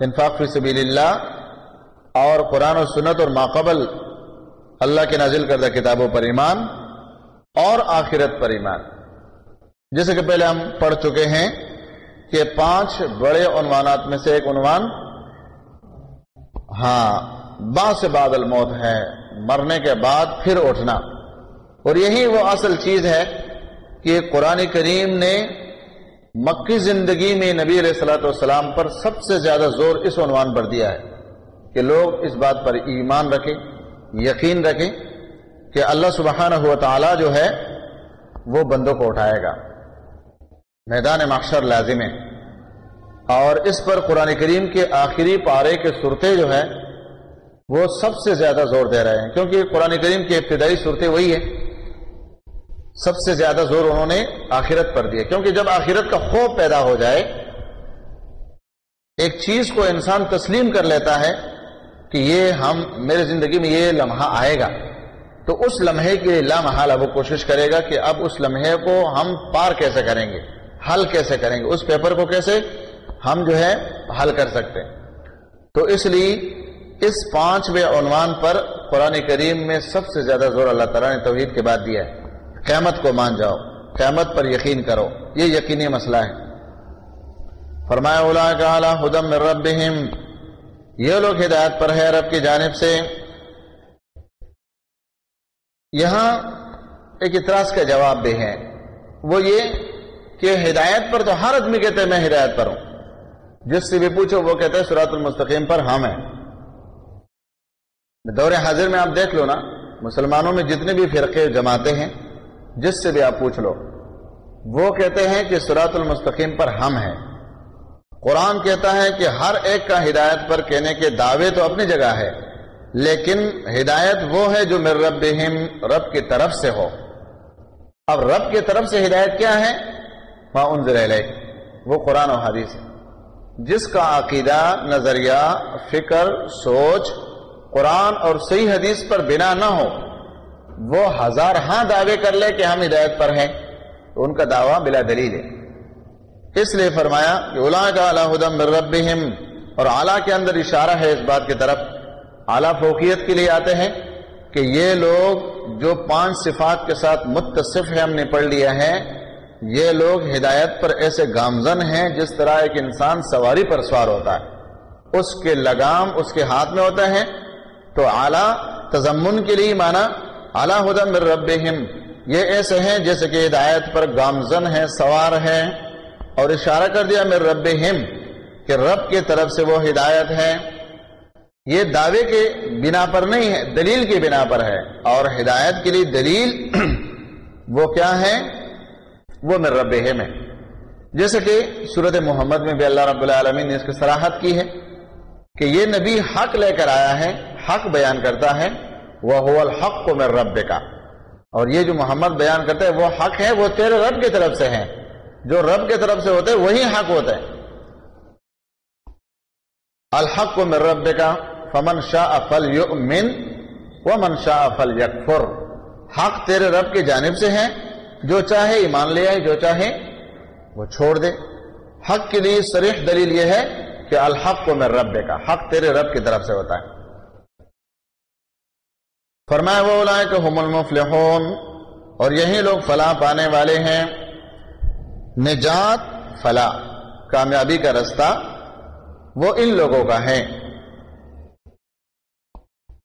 انفاق فی سبیل اللہ اور قرآن و سنت اور ماقبل اللہ کے نازل کردہ کتابوں پر ایمان اور آخرت پر ایمان۔ جیسے کہ پہلے ہم پڑھ چکے ہیں کہ پانچ بڑے عنوانات میں سے ایک عنوان ہاں با سے بعد الموت ہے، مرنے کے بعد پھر اٹھنا۔ اور یہی وہ اصل چیز ہے کہ قرآن کریم نے مکی زندگی میں نبی علیہ السلاۃ والسلام پر سب سے زیادہ زور اس عنوان پر دیا ہے کہ لوگ اس بات پر ایمان رکھیں، یقین رکھیں کہ اللہ سبحانہ ہوا تعالی جو ہے وہ بندوں کو اٹھائے گا۔ میدان معاشر لازم ہے۔ اور اس پر قرآن کریم کے آخری پارے کے صورتیں جو ہے وہ سب سے زیادہ زور دے رہے ہیں۔ کیونکہ قرآن کریم کی ابتدائی صورتیں وہی ہے سب سے زیادہ زور انہوں نے آخرت پر دیا۔ کیونکہ جب آخرت کا خوف پیدا ہو جائے، ایک چیز کو انسان تسلیم کر لیتا ہے کہ یہ ہم، میرے زندگی میں یہ لمحہ آئے گا۔ تو اس لمحے کے لامحال وہ کوشش کرے گا کہ اب اس لمحے کو ہم پار کیسے کریں گے؟ حل کیسے کریں گے؟ اس پیپر کو کیسے ہم جو ہے حل کر سکتے تو اس لیے اس پانچویں عنوان پر قرآن کریم میں سب سے زیادہ زور اللہ تعالیٰ نے توحید کے بعد دیا ہے۔ قیامت کو مان جاؤ، قیامت پر یقین کرو، یہ یقینی مسئلہ ہے۔ فرمایا اولا کا ہدم رب یہ لوگ ہدایت پر ہے رب کی جانب سے۔ یہاں ایک اطراس کا جواب بھی ہے۔ وہ یہ کہ ہدایت پر تو ہر آدمی کہتے ہیں، میں ہدایت پر ہوں۔ جس سے بھی پوچھو، وہ کہتے ہیں، سرات المستقیم پر ہم ہیں۔ دور حاضر میں آپ دیکھ لو نا، مسلمانوں میں جتنے بھی فرقے جماتے ہیں، جس سے بھی آپ پوچھ لو، وہ کہتے ہیں کہ سرات المستقیم پر ہم ہیں۔ قرآن کہتا ہے کہ ہر ایک کا ہدایت پر کہنے کے دعوے تو اپنی جگہ ہے، لیکن ہدایت وہ ہے جو میرے رب رب کی طرف سے ہو۔ اب رب کی طرف سے ہدایت کیا ہے؟ وہاں ان وہ قرآن و حدیث ہے۔ جس کا عقیدہ، نظریہ، فکر، سوچ قرآن اور صحیح حدیث پر بنا نہ ہو، وہ ہزار ہاں دعوے کر لے کہ ہم ہدایت پر ہیں، تو ان کا دعویٰ بلا دلیل ہے۔ اس لیے فرمایا کہ اولا کا اللہ رب اور اعلیٰ کے اندر اشارہ ہے اس بات کی طرف۔ اعلیٰ فوقیت کے لیے آتے ہیں کہ یہ لوگ جو پانچ صفات کے ساتھ متصف ہے ہم نے پڑھ لیا ہے، یہ لوگ ہدایت پر ایسے گامزن ہیں جس طرح ایک انسان سواری پر سوار ہوتا ہے۔ اس کے لگام اس کے ہاتھ میں ہوتا ہے تو اعلیٰ تزمن کے لیے مانا اعلیٰ ہدم رب یہ ایسے ہیں جیسے کہ ہدایت پر گامزن ہے سوار ہے اور اشارہ کر دیا میرے رب کہ رب کی طرف سے وہ ہدایت ہے۔ یہ دعوے کے بنا پر نہیں ہے، دلیل کی بنا پر ہے۔ اور ہدایت کے لیے دلیل وہ کیا ہے؟ وہ میرے رب ہے۔ جیسے کہ صورت محمد میں بھی اللہ رب العالمین نے اس کی سراحت کی ہے کہ یہ نبی حق لے کر آیا ہے۔ حق بیان کرتا ہے وہ الحق کو میرے رب کا اور یہ جو محمد بیان کرتا ہے وہ حق ہے وہ تیرے رب کی طرف سے ہے جو رب کی طرف سے ہوتے وہی حق ہوتا ہے الحق کو میرے رب کا فمن شاہ افل من و من شاہ افل یکفر حق تیرے رب کی جانب سے ہے، جو چاہے ایمان لے آئے، جو چاہے وہ چھوڑ دے۔ حق کے لیے سریح دلیل یہ ہے کہ الحق کو میں رب کا حق تیرے رب کی طرف سے ہوتا ہے۔ فرمائے وہ لائے کہ ہم المفلحون اور یہی لوگ فلاح پانے والے ہیں۔ نجات، فلاح، کامیابی کا رستہ وہ ان لوگوں کا ہے۔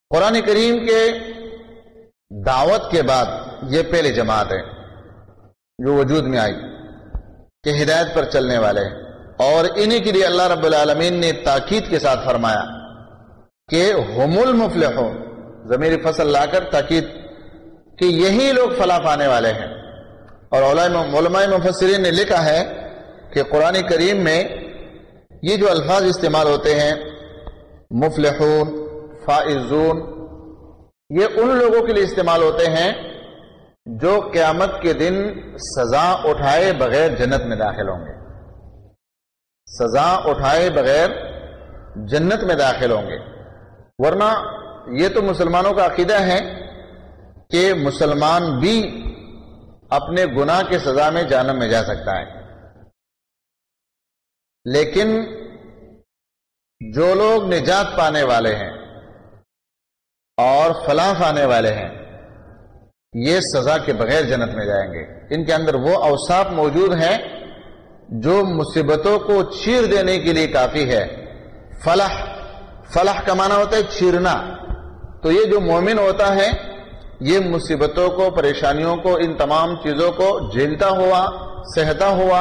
قرآن کریم کے دعوت کے بعد یہ پہلی جماعت ہے جو وجود میں آئی، کہ ہدایت پر چلنے والے۔ اور انہی کے لیے اللہ رب العالمین نے تاکید کے ساتھ فرمایا کہ ہم المفلحون ضمیر فصل لا کر تاکید کہ یہی لوگ فلاح پانے والے ہیں۔ اور علماء مفسرین نے لکھا ہے کہ قرآن کریم میں یہ جو الفاظ استعمال ہوتے ہیں، مفلحون، فائزون، یہ ان لوگوں کے لیے استعمال ہوتے ہیں جو قیامت کے دن سزا اٹھائے بغیر جنت میں داخل ہوں گے۔ سزا اٹھائے بغیر جنت میں داخل ہوں گے۔ ورنہ یہ تو مسلمانوں کا عقیدہ ہے کہ مسلمان بھی اپنے گناہ کے سزا میں جانم میں جا سکتا ہے۔ لیکن جو لوگ نجات پانے والے ہیں اور فلاح آنے والے ہیں، یہ سزا کے بغیر جنت میں جائیں گے۔ ان کے اندر وہ اوساف موجود ہیں جو مصیبتوں کو چیر دینے کے لیے کافی ہے۔ فلاح فلاح کا معنی ہوتا ہے چیرنا۔ تو یہ جو مومن ہوتا ہے، یہ مصیبتوں کو، پریشانیوں کو، ان تمام چیزوں کو جھیلتا ہوا، سہتا ہوا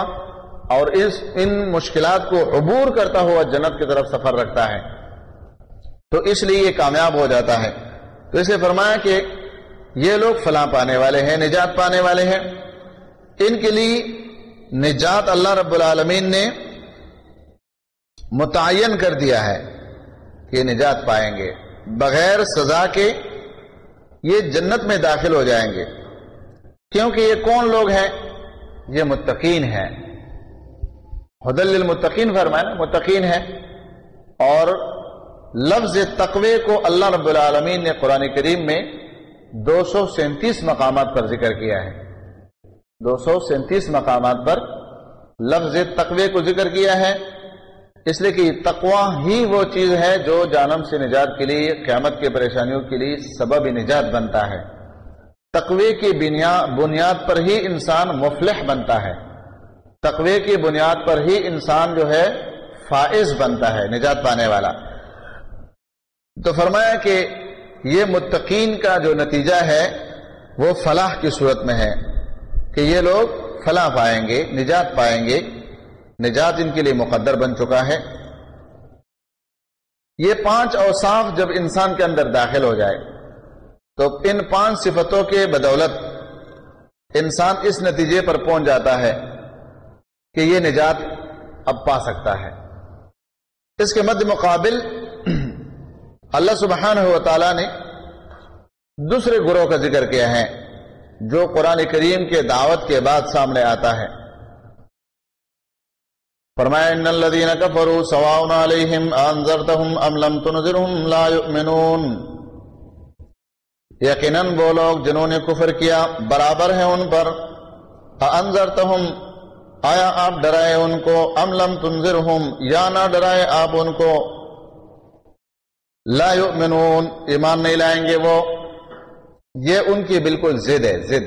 اور اس، ان مشکلات کو عبور کرتا ہوا جنت کی طرف سفر رکھتا ہے۔ تو اس لیے یہ کامیاب ہو جاتا ہے۔ تو اسے فرمایا کہ یہ لوگ فلاں پانے والے ہیں، نجات پانے والے ہیں۔ ان کے لیے نجات اللہ رب العالمین نے متعین کر دیا ہے کہ نجات پائیں گے۔ بغیر سزا کے یہ جنت میں داخل ہو جائیں گے۔ کیونکہ یہ کون لوگ ہیں؟ یہ متقین ہیں۔ حدل المتقین فرمائے متقین ہے اور لفظ تقوی کو اللہ رب العالمین نے قرآن کریم میں دو سو سینتیس مقامات پر ذکر کیا ہے۔ دو سو سینتیس مقامات پر لفظ تقوی کو ذکر کیا ہے۔ اس لیے کہ تقوا ہی وہ چیز ہے جو جانم سے نجات کے لیے، قیامت کی پریشانیوں کے لیے سبب نجات بنتا ہے۔ تقوی کی بنیاد پر ہی انسان مفلح بنتا ہے۔ تقوی کی بنیاد پر ہی انسان جو ہے فائز بنتا ہے، نجات پانے والا۔ تو فرمایا کہ یہ متقین کا جو نتیجہ ہے، وہ فلاح کی صورت میں ہے۔ کہ یہ لوگ فلاح پائیں گے، نجات پائیں گے۔ نجات ان کے لیے مقدر بن چکا ہے۔ یہ پانچ اوصاف جب انسان کے اندر داخل ہو جائے، تو ان پانچ صفتوں کے بدولت انسان اس نتیجے پر پہنچ جاتا ہے کہ یہ نجات اب پا سکتا ہے۔ اس کے مد مقابل اللہ سبحانہ و تعالی نے دوسرے گروہ کا ذکر کیا ہے، جو قرآن کریم کے دعوت کے بعد سامنے آتا ہے۔ فرمایا، ان الذين كفروا سواء عليهم انذرتهم ام لم تنذرهم لا يؤمنون یقینا وہ لوگ جنہوں نے کفر کیا برابر ہیں ان پر انذرتهم آیا آپ ڈرائے ان کو، ام لم تنذرهم یا نہ ڈرائے آپ ان کو، لا یؤمنون؟ ایمان نہیں لائیں گے وہ. یہ ان کی بالکل ضد ہے، ضد.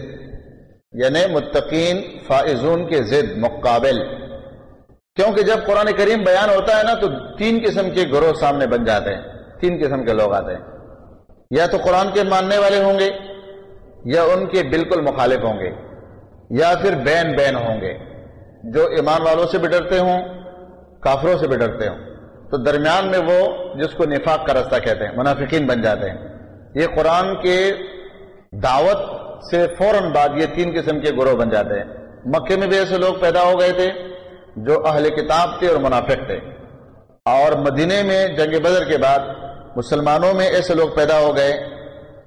یعنی متقین فائزون کے ضد، مقابل. کیونکہ جب قرآن کریم بیان ہوتا ہے نا، تو تین قسم کے گروہ سامنے بن جاتے ہیں۔ تین قسم کے لوگ آتے ہیں۔ یا تو قرآن کے ماننے والے ہوں گے، یا ان کے بالکل مخالف ہوں گے، یا پھر بین بین ہوں گے۔ جو ایمان والوں سے بھی ڈرتے ہوں، کافروں سے بھی ڈرتے ہوں۔ تو درمیان میں وہ جس کو نفاق کا رستہ کہتے ہیں، منافقین بن جاتے ہیں۔ یہ قرآن کے دعوت سے فوراً بعد یہ تین قسم کے گروہ بن جاتے ہیں۔ مکے میں بھی ایسے لوگ پیدا ہو گئے تھے۔ جو اہل کتاب تھے اور منافق تھے۔ اور مدینے میں جنگ بدر کے بعد مسلمانوں میں ایسے لوگ پیدا ہو گئے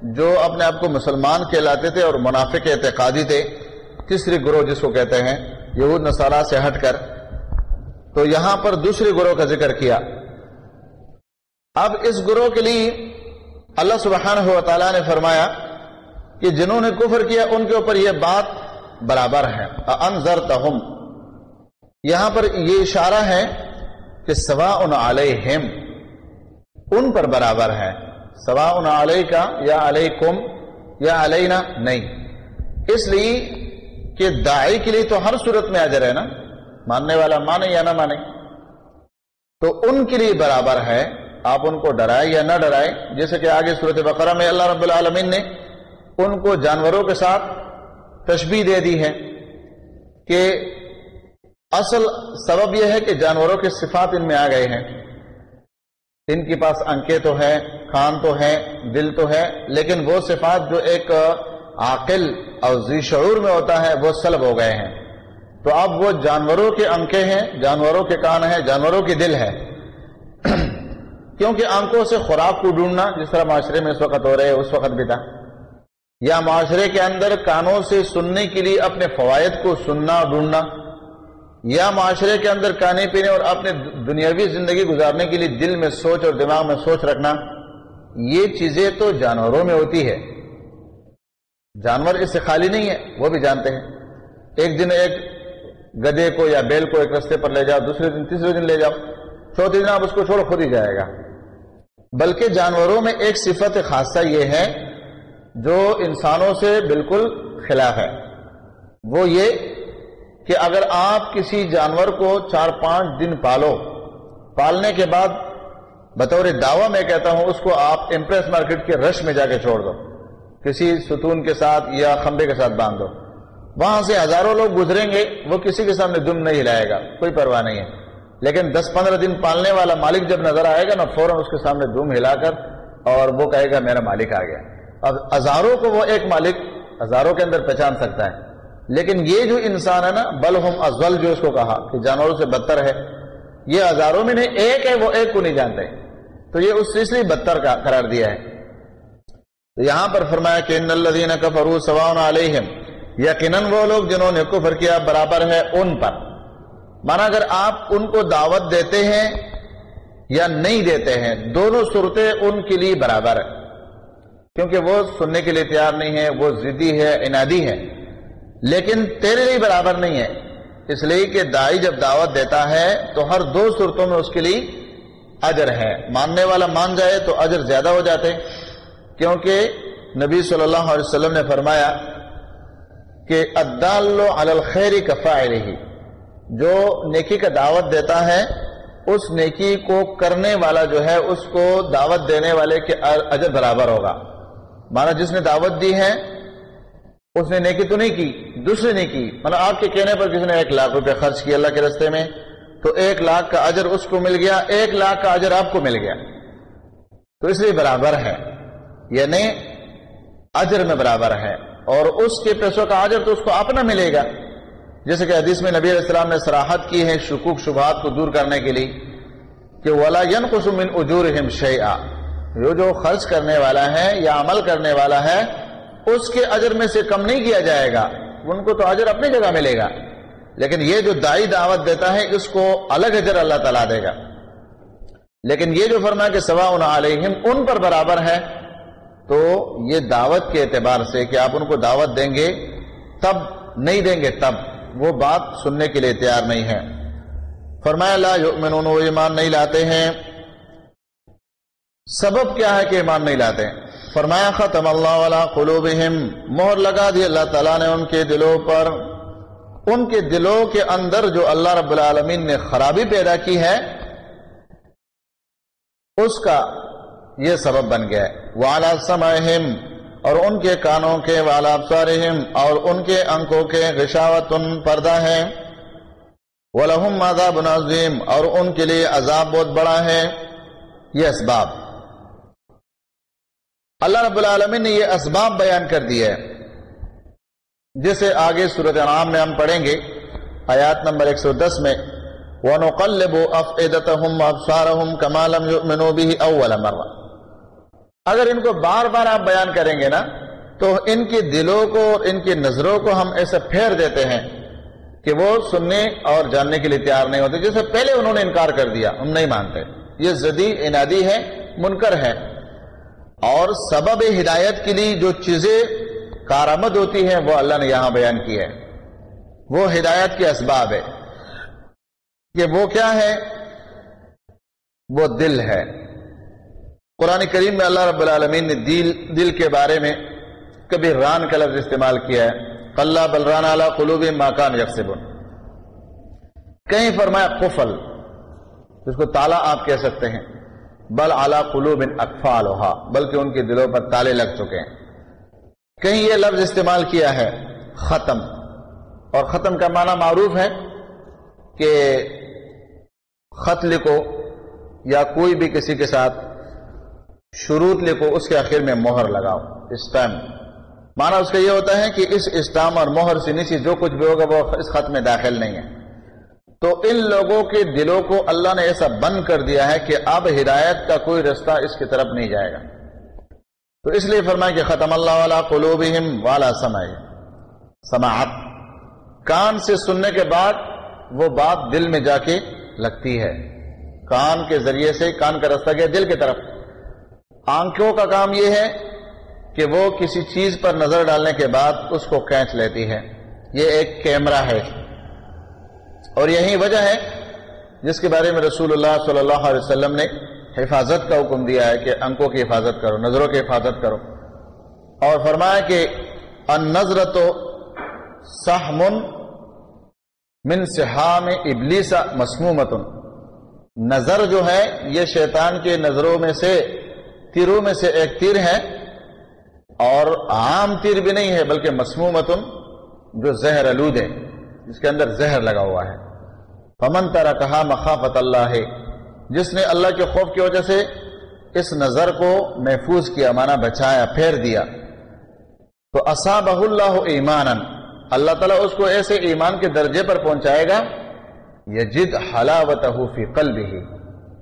جو اپنے آپ کو مسلمان کہلاتے تھے اور منافق اعتقادی تھے۔ تیسری گروہ جس کو کہتے ہیں، یہود نصارہ سے ہٹ کر۔ تو یہاں پر دوسرے گروہ کا ذکر کیا۔ اب اس گروہ کے لیے اللہ سبحانہ و تعالیٰ نے فرمایا کہ جنہوں نے کفر کیا، ان کے اوپر یہ بات برابر ہے۔ انذرتہم یہاں پر یہ اشارہ ہے کہ سوا ان علیہم، ان پر برابر ہے۔ سوا ان علیہ کا یا علیکم یا علینا، نہیں۔ اس لیے کہ دائی کے لیے تو ہر صورت میں اجر ہے نا۔ ماننے والا مانے یا نہ مانے۔ تو ان کے لیے برابر ہے۔ آپ ان کو ڈرائے یا نہ ڈرائے، جیسے کہ آگے صورت بقرہ میں اللہ رب العالمین نے ان کو جانوروں کے ساتھ تشبیح دے دی ہے کہ اصل سبب یہ ہے کہ جانوروں کے صفات ان میں آ گئے ہیں۔ ان کے پاس انکے تو ہے کان تو ہے دل تو ہے لیکن وہ صفات جو ایک عاقل اور ذی شعور میں ہوتا ہے، وہ سلب ہو گئے ہیں۔ تو اب وہ جانوروں کے انکے ہیں، جانوروں کے کان ہیں، جانوروں کی دل ہے کیونکہ آنکھوں سے خوراک کو ڈھونڈنا، جس طرح معاشرے میں اس وقت ہو رہے، اس وقت بھی تھا۔ یا معاشرے کے اندر کانوں سے سننے کے لیے اپنے فوائد کو سننا، ڈھونڈنا۔ یا معاشرے کے اندر کھانے پینے اور اپنے دنیاوی زندگی گزارنے کے لیے دل میں سوچ اور دماغ میں سوچ رکھنا، یہ چیزیں تو جانوروں میں ہوتی ہے جانور اس سے خالی نہیں ہے، وہ بھی جانتے ہیں۔ ایک دن ایک گدے کو یا بیل کو ایک رستے پر لے جاؤ، دوسرے دن، تیسرے دن لے جاؤ، چوتھے دن آپ اس کو چھوڑ خود ہی جائے گا۔ بلکہ جانوروں میں ایک صفت خاصہ یہ ہے، جو انسانوں سے بالکل خلاف ہے۔ وہ یہ کہ اگر آپ کسی جانور کو چار پانچ دن پالو، پالنے کے بعد بطور دعوی میں کہتا ہوں، اس کو آپ امپریس مارکیٹ کے رش میں جا کے چھوڑ دو، کسی ستون کے ساتھ یا کھمبے کے ساتھ باندھ دو۔ وہاں سے ہزاروں لوگ گزریں گے، وہ کسی کے سامنے دم نہیں ہلائے گا، کوئی پرواہ نہیں ہے۔ لیکن دس پندرہ دن پالنے والا مالک جب نظر آئے گا نا، فوراً اس کے سامنے دم ہلا کر اور وہ کہے گا، میرا مالک آ گیا۔ اب ہزاروں کو وہ ایک مالک ہزاروں کے اندر پہچان سکتا ہے۔ لیکن یہ جو انسان ہے نا، بل ہم ازول جو اس کو کہا کہ جانوروں سے بدتر ہے، یہ ہزاروں میں نہیں ایک ہے، وہ ایک کو نہیں جانتے۔ تو یہ اس اس لیے بدتر کا قرار دیا ہے۔ تو یہاں پر فرمایا کہ ان الذین کفروا سواء علیہم، یقیناً وہ لوگ جنہوں نے کفر کیا برابر ہے ان پر۔ مانا اگر آپ ان کو دعوت دیتے ہیں یا نہیں دیتے ہیں، دونوں صورتیں ان کے لیے برابر ہے کیونکہ وہ سننے کے لیے تیار نہیں ہے وہ ضدی ہے انادی ہے لیکن تیرے لیے برابر نہیں ہے۔ اس لیے کہ دائی جب دعوت دیتا ہے تو ہر دو صورتوں میں اس کے لیے اجر ہے۔ ماننے والا مان جائے تو اجر زیادہ ہو جاتے۔ کیونکہ نبی صلی اللہ علیہ وسلم نے فرمایا کہ علی الخیر کفائل ہی جو نیکی کا دعوت دیتا ہے، اس نیکی کو کرنے والا جو ہے، اس کو دعوت دینے والے کے اجر برابر ہوگا۔ مانا جس نے دعوت دی ہے، اس نے نیکی تو نہیں کی۔ دوسری نے کی۔ مانا آپ کے کہنے پر کسی نے ایک لاکھ روپے خرچ کیا اللہ کے رستے میں، تو ایک لاکھ کا اجر اس کو مل گیا، ایک لاکھ کا اجر آپ کو مل گیا۔ تو اس لیے برابر ہے۔ یعنی اجر میں برابر ہے۔ اور اس کے پیسوں کا اجر تو اس کو اپنا ملے گا۔ جیسے کہ حدیث میں نبی علیہ السلام نے سراحت کی ہے شکوک، شبہات کو دور کرنے کے لیے کہ ولا ین قسم اجور جو جو خرچ کرنے والا ہے یا عمل کرنے والا ہے، اس کے اجر میں سے کم نہیں کیا جائے گا۔ ان کو تو اجر اپنی جگہ ملے گا۔ لیکن یہ جو دائی دعوت دیتا ہے، اس کو الگ اجر اللہ تعالیٰ دے گا۔ لیکن یہ جو فرما کہ سوا علیہم، ان پر برابر ہے، تو یہ دعوت کے اعتبار سے کہ آپ ان کو دعوت دیں گے، تب نہیں دیں گے، تب۔ وہ بات سننے کے لیے تیار نہیں ہے۔ فرمایا، لا یؤمنون، وہ ایمان نہیں لاتے ہیں۔ سبب کیا ہے کہ ایمان نہیں لاتے؟ فرمایا، ختم اللہ والا قلوبہم۔ مہر لگا دی اللہ تعالیٰ نے ان کے دلوں پر۔ ان کے دلوں کے اندر جو اللہ رب العالمین نے خرابی پیدا کی ہے، اس کا یہ سبب بن گیا۔ والا سمہم اور ان کے کانوں کے والا افسارہم اور ان کے انکوں کے غشاوت پردہ ہے۔ وَلَهُمْ عَذَابٌ عَظِيمٌ، اور ان کے لیے عذاب بہت بڑا ہے۔ یہ اسباب۔ اللہ رب العالمین نے یہ اسباب بیان کر دی ہے جسے آگے صورت عام میں ہم پڑھیں گے۔ آیات نمبر 110 میں، وَنُقَلِّبُ أَفْئِدَتَهُمْ وَأَبْصَارَهُمْ كَمَا لَمْ يُؤْمِنُوا بِهِ أَوَّلَ مَرَّةٍ۔ اگر ان کو بار بار آپ بیان کریں گے نا، تو ان کے دلوں کو اور ان کی نظروں کو ہم ایسے پھیر دیتے ہیں کہ وہ سننے اور جاننے کے لیے تیار نہیں ہوتے جیسے پہلے انہوں نے انکار کر دیا، ہم نہیں مانتے۔ یہ زدی، انادی ہے، منکر ہے۔ اور سبب ہدایت کے لیے جو چیزیں کارآمد ہوتی ہیں، وہ اللہ نے یہاں بیان کی ہے وہ ہدایت کے اسباب ہے کہ وہ کیا ہے وہ دل ہے قرآن کریم میں اللہ رب العالمین نے دل دل کے بارے میں کبھی ران کا لفظ استعمال کیا ہے۔ اللہ بلران اعلیٰ قلوب ماکان یکسب کہیں فرمایا قفل جس کو تالا آپ کہہ سکتے ہیں۔ بل اعلیٰ قلوب اقفال بلکہ ان کے دلوں پر تالے لگ چکے ہیں۔ کہیں یہ لفظ استعمال کیا ہے؟ ختم۔ اور ختم کا معنی معروف ہے کہ خط لکھو یا کوئی بھی کسی کے ساتھ شروط لکھو، اس کے آخر میں مہر لگاؤ اسٹام مانا اس کا یہ ہوتا ہے کہ اس اسٹام اور مہر سے نیچے جو کچھ بھی ہوگا وہ اس خط میں داخل نہیں ہے۔ تو ان لوگوں کے دلوں کو اللہ نے ایسا بند کر دیا ہے کہ اب ہدایت کا کوئی رستہ اس کی طرف نہیں جائے گا۔ تو اس لیے فرمائے کہ ختم اللہ والا قلوبہم والا سمائے سماعت۔ کان سے سننے کے بعد وہ بات دل میں جا کے لگتی ہے۔ کان کے ذریعے سے، کان کا رستہ گیا دل کی طرف۔ آنکھوں کا کام یہ ہے کہ وہ کسی چیز پر نظر ڈالنے کے بعد اس کو کھینچ لیتی ہے۔ یہ ایک کیمرہ ہے۔ اور یہی وجہ ہے جس کے بارے میں رسول اللہ صلی اللہ علیہ وسلم نے حفاظت کا حکم دیا ہے کہ انکوں کی حفاظت کرو، نظروں کی حفاظت کرو۔ اور فرمایا کہ ان نظر تو سہمن من سہام ابلیسا مسمومتن نظر جو ہے، یہ شیطان کے نظروں میں سے، تیروں میں سے ایک تیر ہے۔ اور عام تیر بھی نہیں ہے، بلکہ مسمومتن جو زہر الود ہے جس کے اندر زہر لگا ہوا ہے۔ فمن ترا کہا مخافت اللہ ہے جس نے اللہ کے خوف کی وجہ سے اس نظر کو محفوظ کیا مانا بچایا، پھیر دیا۔ تو اصابہ اللہ ایمان اللہ تعالیٰ اس کو ایسے ایمان کے درجے پر پہنچائے گا، یجد حلاوت فی قلب ہی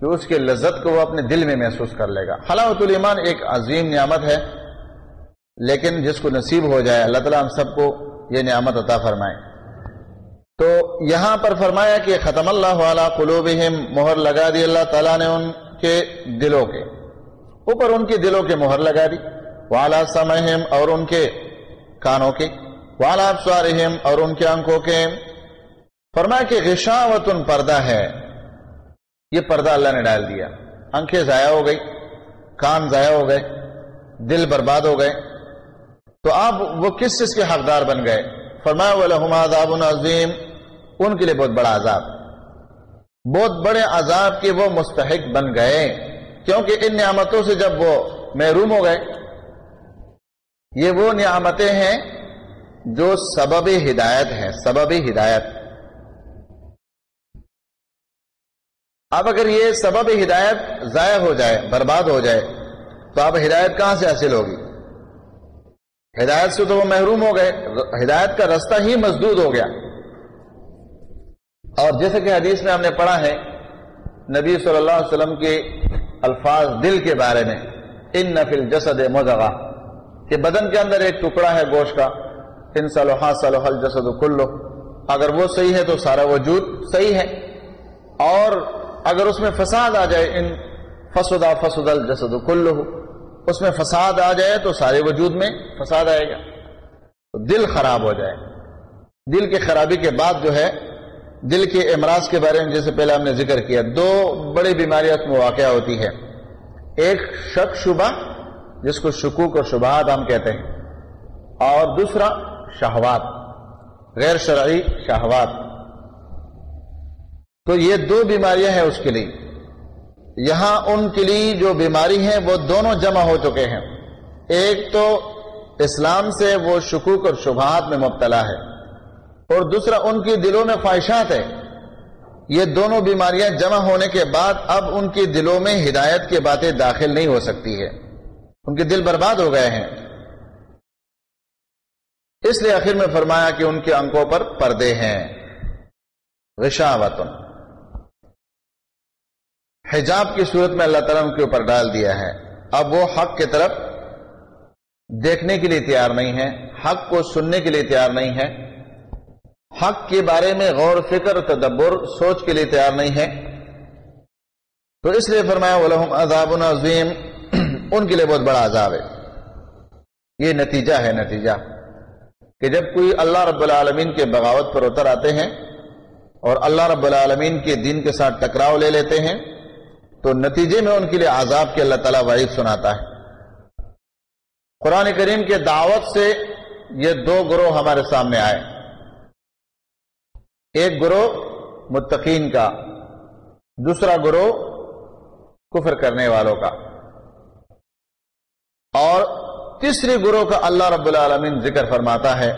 کہ اس کے لذت کو وہ اپنے دل میں محسوس کر لے گا۔ حلاوت الایمان ایک عظیم نعمت ہے، لیکن جس کو نصیب ہو جائے، اللہ تعالیٰ ہم سب کو یہ نعمت عطا فرمائے۔ تو یہاں پر فرمایا کہ ختم اللہ علیہ قلوبہم، مہر لگا دی اللہ تعالیٰ نے ان کے دلوں کے۔ اوپر ان کے دلوں کے مہر لگا دی۔ والا سمہم اور ان کے کانوں کے۔ والا ابسوارہم اور ان کے آنکھوں کے۔ فرمایا کہ غشاوتن پردہ ہے۔ یہ پردہ اللہ نے ڈال دیا۔ آنکھیں ضائع ہو گئی کان ضائع ہو گئے، دل برباد ہو گئے۔ تو آپ وہ کس چیز کے حقدار بن گئے؟ فرمایا وَلَهُمْ عظیم ان کے لیے بہت بڑا عذاب۔ بہت بڑے عذاب کے وہ مستحق بن گئے، کیونکہ ان نعمتوں سے جب وہ محروم ہو گئے، یہ وہ نعمتیں ہیں جو سبب ہدایت ہے سبب ہدایت۔ اب اگر یہ سبب ہدایت ضائع ہو جائے، برباد ہو جائے، تو اب ہدایت کہاں سے حاصل ہوگی؟ ہدایت سے تو وہ محروم ہو گئے، ہدایت کا رستہ ہی مزدود ہو گیا۔ اور جیسے کہ حدیث میں ہم نے پڑھا ہے، نبی صلی اللہ علیہ وسلم کے الفاظ دل کے بارے میں، ان نفل جسد مدغا کہ بدن کے اندر ایک ٹکڑا ہے گوشت کا، ان صلحہ صلح الجسد کلو اگر وہ صحیح ہے تو سارا وجود صحیح ہے۔ اور اگر اس میں فساد آ جائے، ان فسدا فسد الجسد کلو اس میں فساد آ جائے تو سارے وجود میں فساد آئے گا۔ دل خراب ہو جائے۔ دل کی خرابی کے بعد جو ہے دل کے امراض کے بارے میں جیسے پہلے ہم نے ذکر کیا، دو بڑی بیماریاں میں واقع ہوتی ہے ایک شک شبہ، جس کو شکوک اور شبہات ہم کہتے ہیں، اور دوسرا شہوات، غیر شرعی شہوات۔ تو یہ دو بیماریاں ہیں اس کے لیے۔ یہاں ان کے لیے جو بیماری ہیں، وہ دونوں جمع ہو چکے ہیں۔ ایک تو اسلام سے وہ شکوک اور شبہات میں مبتلا ہے۔ اور دوسرا ان کی دلوں میں خواہشات ہے یہ دونوں بیماریاں جمع ہونے کے بعد اب ان کی دلوں میں ہدایت کی باتیں داخل نہیں ہو سکتی ہے ان کے دل برباد ہو گئے ہیں۔ اس لیے آخر میں فرمایا کہ ان کے انکوں پر پردے ہیں۔ غشاوتن۔ حجاب کی صورت میں اللہ تعالیٰ ان کے اوپر ڈال دیا ہے۔ اب وہ حق کی طرف دیکھنے کے لیے تیار نہیں ہے حق کو سننے کے لیے تیار نہیں ہے حق کے بارے میں غور فکر تدبر سوچ کے لیے تیار نہیں ہے۔ تو اس لیے فرمایا ولہم عذاب عظیم ان کے لیے بہت بڑا عذاب ہے۔ یہ نتیجہ ہے، نتیجہ۔ کہ جب کوئی اللہ رب العالمین کے بغاوت پر اتر آتے ہیں اور اللہ رب العالمین کے دین کے ساتھ ٹکراؤ لے لیتے ہیں، تو نتیجے میں ان کے لیے عذاب کے اللہ تعالیٰ وعید سناتا ہے۔ قرآن کریم کے دعوت سے یہ دو گروہ ہمارے سامنے آئے۔ ایک گروہ متقین کا، دوسرا گروہ کفر کرنے والوں کا۔ اور تیسری گروہ کا اللہ رب العالمین ذکر فرماتا ہے۔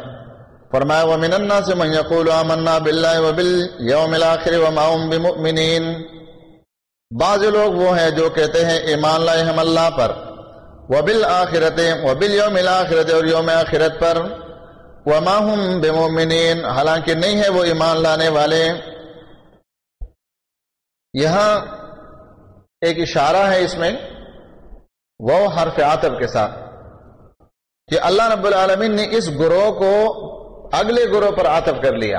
فرمایا، وَمِنَ النَّاسِ مَنْ يَقُولُ آمَنَّا بِاللَّهِ وَبِالْيَوْمِ الْآخِرِ وَمَا هُمْ بِمُؤْمِنِينَ۔ بعض لوگ وہ ہیں جو کہتے ہیں، ایمان لائے ہم اللہ پر۔ وبالآخرت وبالیوم الآخرت اور یوم آخرت پر۔ وما هم بمؤمنین حالانکہ نہیں ہے وہ ایمان لانے والے۔ یہاں ایک اشارہ ہے اس میں، وہ حرف عاطب کے ساتھ، کہ اللہ رب العالمین نے اس گروہ کو اگلے گروہ پر عاطف کر لیا۔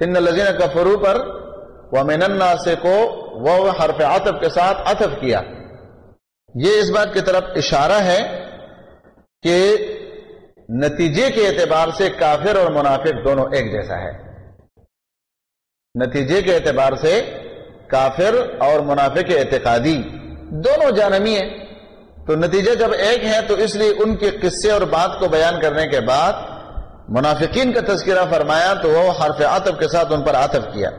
ان لذین کفرو پر وہ میننا سے کو وہ حرف عاطف کے ساتھ عطف کیا۔ یہ اس بات کی طرف اشارہ ہے کہ نتیجے کے اعتبار سے کافر اور منافق دونوں ایک جیسا ہے۔ نتیجے کے اعتبار سے کافر اور منافق اعتقادی دونوں جانمی ہیں۔ تو نتیجہ جب ایک ہے تو اس لیے ان کے قصے اور بات کو بیان کرنے کے بعد منافقین کا تذکرہ فرمایا تو وہ حرف عطف کے ساتھ ان پر عطف کیا۔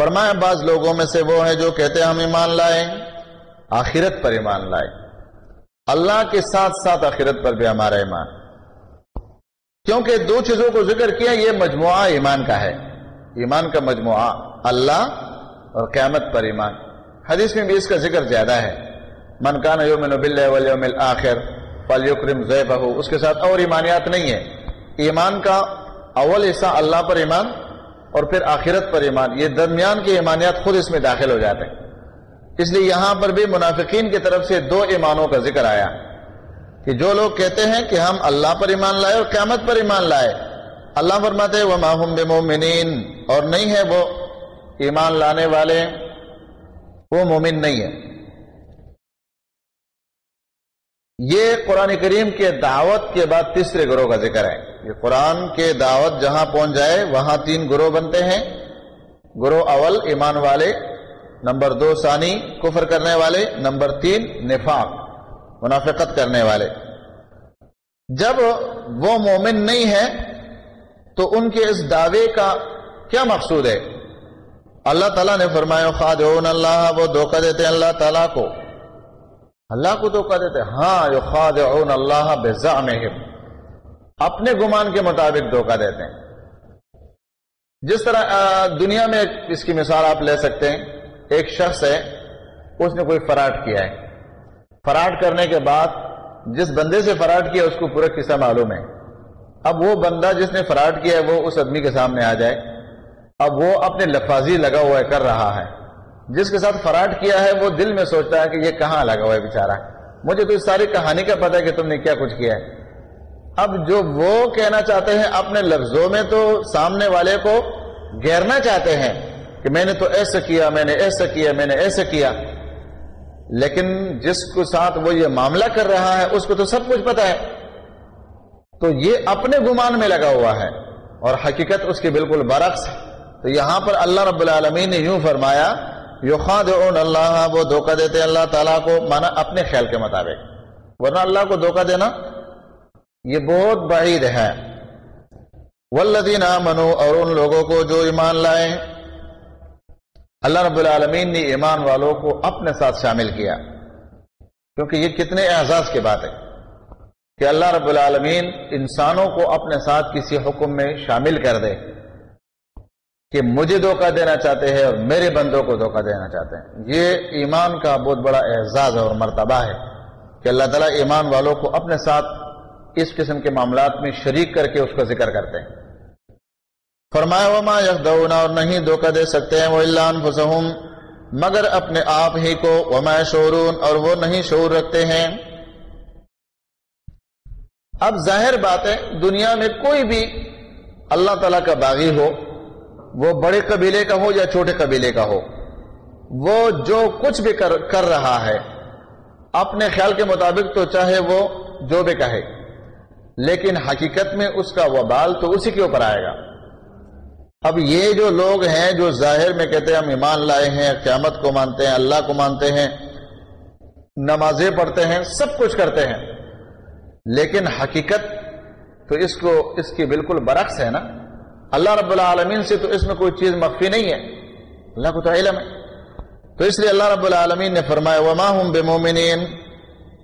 فرمایا بعض لوگوں میں سے وہ ہے جو کہتے ہیں ہم ایمان لائے آخرت پر ایمان لائے اللہ کے ساتھ ساتھ آخرت پر بھی ہمارا ایمان۔ کیونکہ دو چیزوں کو ذکر کیا، یہ مجموعہ ایمان کا ہے۔ ایمان کا مجموعہ، اللہ اور قیامت پر ایمان۔ حدیث میں بھی اس کا ذکر زیادہ ہے۔ من کان یومن باللہ والیوم الاخر فلیکرم ضیفہ، اس کے ساتھ اور ایمانیات نہیں ہے ایمان کا اول حصہ اللہ پر ایمان اور پھر آخرت پر ایمان۔ یہ درمیان کی ایمانیات خود اس میں داخل ہو جاتے ہیں۔ اس لیے یہاں پر بھی منافقین کی طرف سے دو ایمانوں کا ذکر آیا۔ کہ جو لوگ کہتے ہیں کہ ہم اللہ پر ایمان لائے اور قیامت پر ایمان لائے، اللہ فرماتے وہ ماہم بمومنین اور نہیں ہے وہ ایمان لانے والے، وہ مومن نہیں ہے۔ یہ قرآن کریم کے دعوت کے بعد تیسرے گروہ کا ذکر ہے۔ یہ قرآن کے دعوت جہاں پہنچ جائے، وہاں تین گروہ بنتے ہیں۔ گروہ اول ایمان والے، نمبر دو ثانی کفر کرنے والے، نمبر تین نفاق۔ منافقت کرنے والے۔ جب وہ مومن نہیں ہے، تو ان کے اس دعوے کا کیا مقصود ہے؟ اللہ تعالیٰ نے فرمایا خاد اللہ، وہ دھوکہ دیتے ہیں اللہ تعالیٰ کو۔ اللہ کو دھوکہ دیتے ہاں جو خاد اللہ اپنے گمان کے مطابق دھوکہ دیتے ہیں۔ جس طرح دنیا میں اس کی مثال آپ لے سکتے ہیں۔ ایک شخص ہے، اس نے کوئی فراڈ کیا ہے۔ فراڈ کرنے کے بعد جس بندے سے فراڈ کیا اس کو پورا قصہ معلوم ہے۔ اب وہ بندہ جس نے فراڈ کیا ہے وہ اس آدمی کے سامنے آ جائے۔ اب وہ اپنے لفاظی لگا ہوا ہے کر رہا ہے۔ جس کے ساتھ فراڈ کیا ہے وہ دل میں سوچتا ہے کہ یہ کہاں لگا ہوا ہے بےچارا مجھے تو اس ساری کہانی کا پتا ہے کہ تم نے کیا کچھ کیا ہے۔ اب جو وہ کہنا چاہتے ہیں اپنے لفظوں میں تو سامنے والے کو گیرنا چاہتے ہیں کہ میں نے تو ایسا کیا، میں نے ایسا کیا، میں نے ایسا کیا۔ لیکن جس کو ساتھ وہ یہ معاملہ کر رہا ہے، اس کو تو سب کچھ پتا ہے۔ تو یہ اپنے گمان میں لگا ہوا ہے اور حقیقت اس کی بالکل برعکس ہے۔ تو یہاں پر اللہ رب العالمین نے یوں فرمایا یو اللہ، وہ دھوکہ دیتے اللہ تعالیٰ کو مانا اپنے خیال کے مطابق۔ ورنہ اللہ کو دھوکہ دینا، یہ بہت بعید ہے۔ ولدین منو اور ان لوگوں کو جو ایمان لائے اللہ رب العالمین نے ایمان والوں کو اپنے ساتھ شامل کیا۔ کیونکہ یہ کتنے اعزاز کی بات ہے کہ اللہ رب العالمین انسانوں کو اپنے ساتھ کسی حکم میں شامل کر دے کہ مجھے دھوکہ دینا چاہتے ہیں اور میرے بندوں کو دھوکہ دینا چاہتے ہیں۔ یہ ایمان کا بہت بڑا اعزاز اور مرتبہ ہے کہ اللہ تعالیٰ ایمان والوں کو اپنے ساتھ اس قسم کے معاملات میں شریک کر کے اس کا ذکر کرتے ہیں۔ فرمایا، وما یخدعونا اور نہیں دھوکہ دے سکتے ہیں، وہ اللہ انفسہم مگر اپنے آپ ہی کو وما شعورون اور وہ نہیں شعور رکھتے ہیں۔ اب ظاہر بات ہے، دنیا میں کوئی بھی اللہ تعالیٰ کا باغی ہو، وہ بڑے قبیلے کا ہو یا چھوٹے قبیلے کا ہو، وہ جو کچھ بھی کر کر رہا ہے، اپنے خیال کے مطابق تو چاہے وہ جو بھی کہے، لیکن حقیقت میں اس کا وبال تو اسی کے اوپر آئے گا۔ اب یہ جو لوگ ہیں جو ظاہر میں کہتے ہیں ہم ایمان لائے ہیں، قیامت کو مانتے ہیں، اللہ کو مانتے ہیں، نمازیں پڑھتے ہیں، سب کچھ کرتے ہیں۔ لیکن حقیقت تو اس کو، اس کی بالکل برعکس ہے نا۔ اللہ رب العالمین سے تو اس میں کوئی چیز مخفی نہیں ہے۔ اللہ کو تو علم ہے۔ تو اس لیے اللہ رب العالمین نے فرمایا، وما ہوں بے مومنین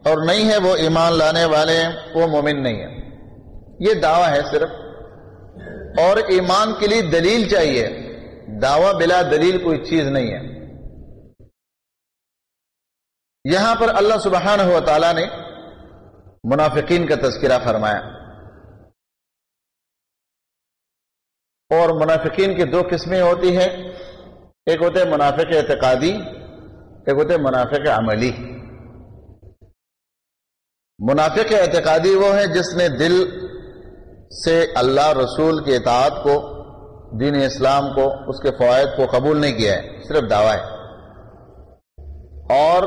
اور نہیں ہے وہ ایمان لانے والے، وہ مومن نہیں ہے۔ یہ دعویٰ ہے صرف۔ اور ایمان کے لیے دلیل چاہیے۔ دعوی بلا دلیل کوئی چیز نہیں ہے۔ یہاں پر اللہ سبحانہ و تعالی نے منافقین کا تذکرہ فرمایا۔ اور منافقین کی دو قسمیں ہوتی ہیں۔ ایک ہوتے منافق اعتقادی، ایک ہوتے منافق عملی۔ منافق اعتقادی وہ ہے جس نے دل سے اللہ رسول کے اطاعت کو، دین اسلام کو، اس کے فوائد کو قبول نہیں کیا ہے، صرف دعویٰ ہے۔ اور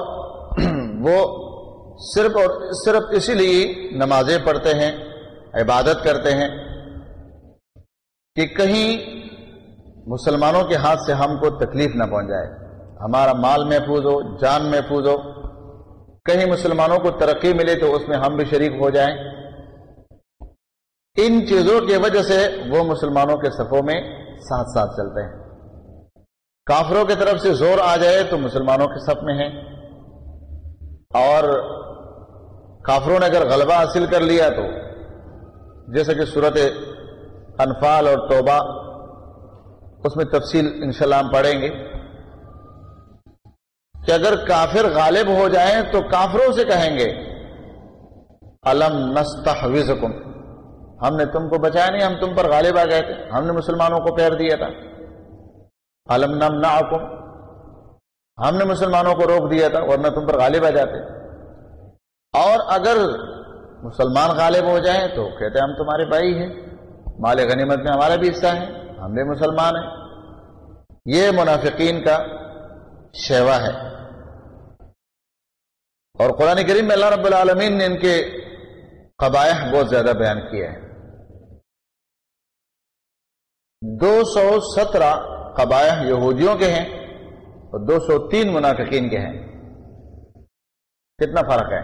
وہ صرف اور صرف اسی لیے نمازیں پڑھتے ہیں، عبادت کرتے ہیں کہ کہیں مسلمانوں کے ہاتھ سے ہم کو تکلیف نہ پہنچ جائے ہمارا مال محفوظ ہو، جان محفوظ ہو۔ کہیں مسلمانوں کو ترقی ملے تو اس میں ہم بھی شریک ہو جائیں۔ ان چیزوں کی وجہ سے وہ مسلمانوں کے صفوں میں ساتھ ساتھ چلتے ہیں۔ کافروں کی طرف سے زور آ جائے تو مسلمانوں کے صف میں ہیں۔ اور کافروں نے اگر غلبہ حاصل کر لیا تو جیسے کہ صورت انفال اور توبہ، اس میں تفصیل انشاءاللہ ہم پڑھیں گے۔ کہ اگر کافر غالب ہو جائیں تو کافروں سے کہیں گے، الم نستحوزکم ہم نے تم کو بچایا نہیں، ہم تم پر غالب آ گئے تھے۔ ہم نے مسلمانوں کو پیر دیا تھا۔ علم نم نہ ہم نے مسلمانوں کو روک دیا تھا، ورنہ تم پر غالب آ جاتے۔ اور اگر مسلمان غالب ہو جائیں تو کہتے ہیں، ہم تمہارے بھائی ہیں۔ مال غنیمت میں ہمارا بھی حصہ ہے۔ ہم بھی مسلمان ہیں۔ یہ منافقین کا شیوا ہے۔ اور قرآن کریم میں اللہ رب العالمین نے ان کے قبائح بہت زیادہ بیان کیا ہے دو سو سترہ قبائح یہودیوں کے ہیں اور دو سو تین منافقین کے ہیں۔ کتنا فرق ہے؟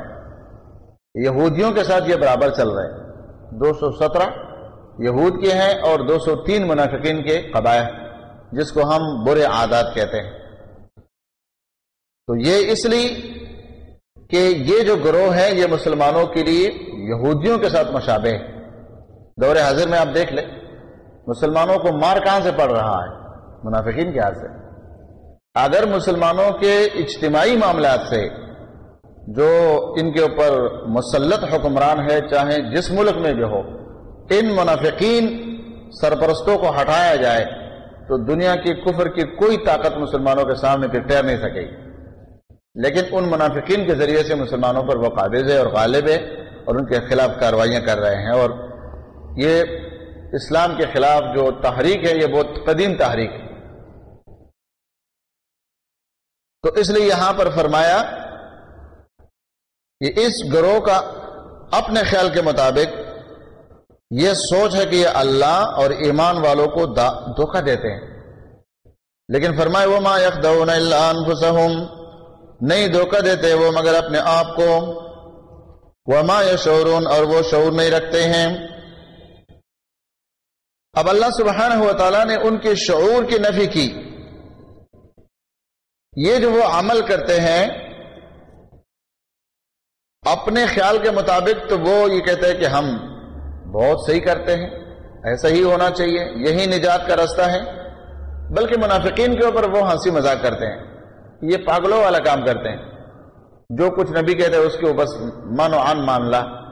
یہودیوں کے ساتھ یہ برابر چل رہے دو سو سترہ یہود کے ہیں اور دو سو تین منافقین کے قبائح، جس کو ہم برے عادات کہتے ہیں۔ تو یہ اس لیے کہ یہ جو گروہ ہے، یہ مسلمانوں کے لیے یہودیوں کے ساتھ مشابہ ہے۔ دور حاضر میں آپ دیکھ لیں۔ مسلمانوں کو مار کہاں سے پڑ رہا ہے؟ منافقین کے ہاتھ سے۔ اگر مسلمانوں کے اجتماعی معاملات سے، جو ان کے اوپر مسلط حکمران ہے، چاہے جس ملک میں بھی ہو، ان منافقین سرپرستوں کو ہٹایا جائے، تو دنیا کی کفر کی کوئی طاقت مسلمانوں کے سامنے پھر ٹیر نہیں سکے گی۔ لیکن ان منافقین کے ذریعے سے مسلمانوں پر وہ قابض ہے اور غالب ہے اور ان کے خلاف کاروائیاں کر رہے ہیں۔ اور یہ اسلام کے خلاف جو تحریک ہے، یہ بہت قدیم تحریک ہے۔ تو اس لیے یہاں پر فرمایا کہ اس گروہ کا اپنے خیال کے مطابق یہ سوچ ہے کہ یہ اللہ اور ایمان والوں کو دھوکہ دیتے ہیں۔ لیکن فرمائے وہ ما یخدعون الا انفسهم نہیں دھوکہ دیتے وہ مگر اپنے آپ کو۔ وما یشعرون اور وہ شعور نہیں رکھتے ہیں۔ اب اللہ سبحانہ و تعالیٰ نے ان کے شعور کی نفی کی۔ یہ جو وہ عمل کرتے ہیں، اپنے خیال کے مطابق تو وہ یہ کہتے ہیں کہ ہم بہت صحیح کرتے ہیں، ایسا ہی ہونا چاہیے، یہی نجات کا راستہ ہے۔ بلکہ منافقین کے اوپر وہ ہنسی مذاق کرتے ہیں، یہ پاگلوں والا کام کرتے ہیں۔ جو کچھ نبی کہتے ہیں، اس کے اوپر من و ان مان لا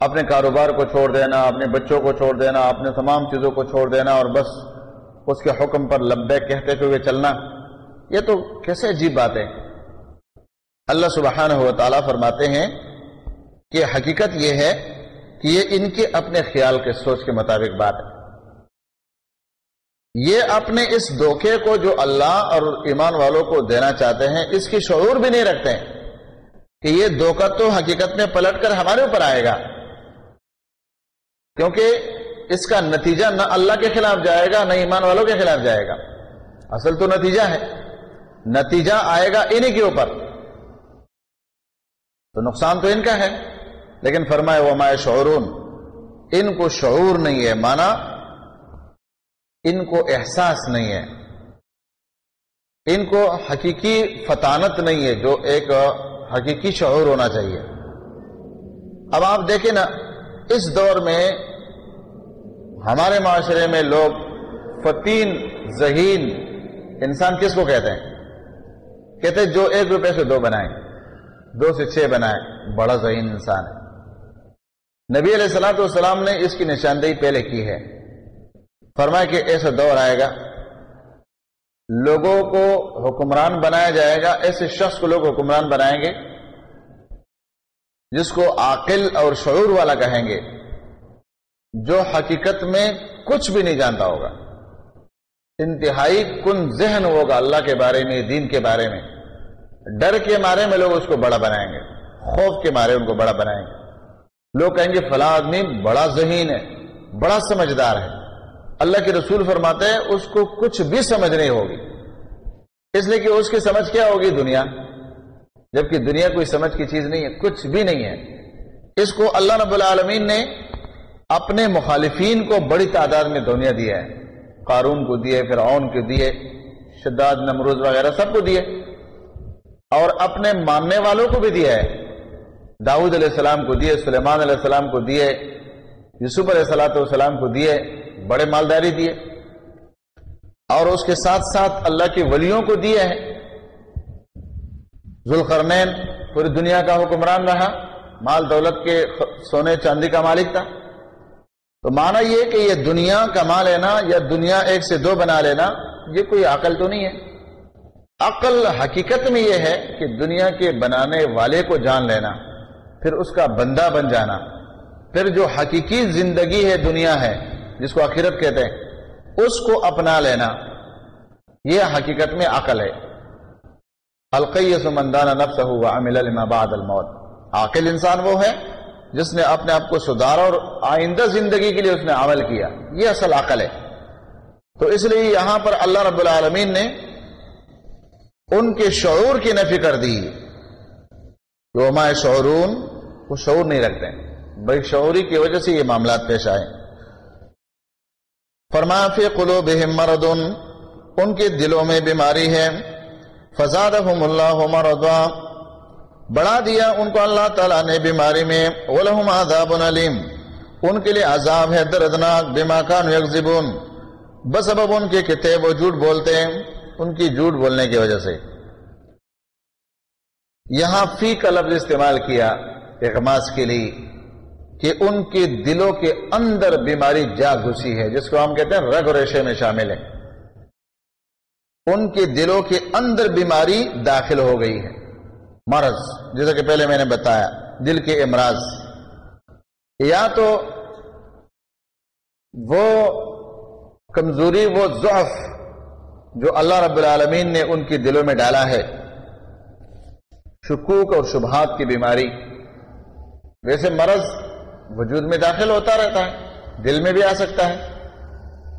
اپنے کاروبار کو چھوڑ دینا، اپنے بچوں کو چھوڑ دینا، اپنے تمام چیزوں کو چھوڑ دینا اور بس اس کے حکم پر لبے کہتے ہوئے چلنا، یہ تو کیسے عجیب بات ہے؟ اللہ سبحانہ و تعالیٰ فرماتے ہیں کہ حقیقت یہ ہے کہ یہ ان کے اپنے خیال کے سوچ کے مطابق بات ہے۔ یہ اپنے اس دھوکے کو جو اللہ اور ایمان والوں کو دینا چاہتے ہیں، اس کی شعور بھی نہیں رکھتے ہیں کہ یہ دھوکہ تو حقیقت میں پلٹ کر ہمارے اوپر آئے گا۔ کیونکہ اس کا نتیجہ نہ اللہ کے خلاف جائے گا، نہ ایمان والوں کے خلاف جائے گا۔ اصل تو نتیجہ ہے۔ نتیجہ آئے گا انہی کے اوپر۔ تو نقصان تو ان کا ہے۔ لیکن فرمائے وہ مائے شعورون ان کو شعور نہیں ہے مانا، ان کو احساس نہیں ہے۔ ان کو حقیقی فطانت نہیں ہے جو ایک حقیقی شعور ہونا چاہیے۔ اب آپ دیکھیں نا، اس دور میں ہمارے معاشرے میں لوگ فتین ذہین انسان کس کو کہتے ہیں؟ کہتے جو ایک روپے سے دو بنائیں دو سے چھ بنائیں بڑا ذہین انسان ہے۔ نبی علیہ السلاۃ والسلام نے اس کی نشاندہی پہلے کی ہے۔ فرمایا کہ ایسا دور آئے گا، لوگوں کو حکمران بنایا جائے گا، ایسے شخص کو لوگ حکمران بنائیں گے، جس کو عاقل اور شعور والا کہیں گے۔ جو حقیقت میں کچھ بھی نہیں جانتا ہوگا۔ انتہائی کن ذہن ہوگا اللہ کے بارے میں، دین کے بارے میں۔ ڈر کے مارے میں لوگ اس کو بڑا بنائیں گے۔ خوف کے مارے ان کو بڑا بنائیں گے۔ لوگ کہیں گے، فلاں آدمی بڑا ذہین ہے، بڑا سمجھدار ہے۔ اللہ کے رسول فرماتے ہیں، اس کو کچھ بھی سمجھ نہیں ہوگی۔ اس لیے کہ اس کی سمجھ کیا ہوگی؟ دنیا۔ جبکہ دنیا کوئی سمجھ کی چیز نہیں ہے، کچھ بھی نہیں ہے۔ اس کو اللہ رب العالمین نے اپنے مخالفین کو بڑی تعداد میں دنیا دیا ہے قارون کو دیے پھر اون کو دیے، شداد نمروز وغیرہ سب کو دیے۔ اور اپنے ماننے والوں کو بھی دیا ہے داود علیہ السلام کو دیے، سلیمان علیہ السلام کو دیے، یوسف علیہ السلاۃ والسلام کو دیے، بڑے مالداری دیے۔ اور اس کے ساتھ ساتھ اللہ کے ولیوں کو دیے ہیں۔ ذوالقرنین پوری دنیا کا حکمران رہا، مال دولت کے سونے چاندی کا مالک تھا۔ تو مانا یہ کہ یہ دنیا کما لینا یا دنیا ایک سے دو بنا لینا، یہ کوئی عقل تو نہیں ہے۔ عقل حقیقت میں یہ ہے کہ دنیا کے بنانے والے کو جان لینا، پھر اس کا بندہ بن جانا۔ پھر جو حقیقی زندگی ہے، دنیا ہے، جس کو آخرت کہتے ہیں، اس کو اپنا لینا۔ یہ حقیقت میں عقل ہے۔ القیس مندانہ نفس ہوا لما بعد الموت۔ عاقل انسان وہ ہے جس نے اپنے آپ کو سدھارا اور آئندہ زندگی کے لیے اس نے عمل کیا، یہ اصل عقل ہے۔ تو اس لیے یہاں پر اللہ رب العالمین نے ان کے شعور کی نفی کر دی۔ جو ہمارے شعرون وہ شعور نہیں رکھتے۔ بھائی شعوری کی وجہ سے یہ معاملات پیش آئے۔ فرما فی قلوبہم مردن ان کے دلوں میں بیماری ہے۔ فزادہم اللہ مرضا۔ بڑھا دیا ان کو اللہ تعالیٰ نے بیماری میں، وَلَهُمْ عَذَابٌ علیم ان کے لیے عذاب ہے دردناک، بما کانوا یکذبون بسبب ان کے کتے وہ جھوٹ بولتے ہیں، ان کی جھوٹ بولنے کی وجہ سے۔ یہاں فی کا لفظ استعمال کیا اغماس کے لیے کہ ان کے دلوں کے اندر بیماری جا گھسی ہے، جس کو ہم کہتے ہیں رگ ریشے میں شامل ہے۔ ان کے دلوں کے اندر بیماری داخل ہو گئی ہے۔ مرض، جیسا کہ پہلے میں نے بتایا، دل کے امراض۔ یا تو وہ کمزوری، وہ ضعف جو اللہ رب العالمین نے ان کے دلوں میں ڈالا ہے۔ شکوک اور شبہات کی بیماری۔ ویسے مرض وجود میں داخل ہوتا رہتا ہے، دل میں بھی آ سکتا ہے۔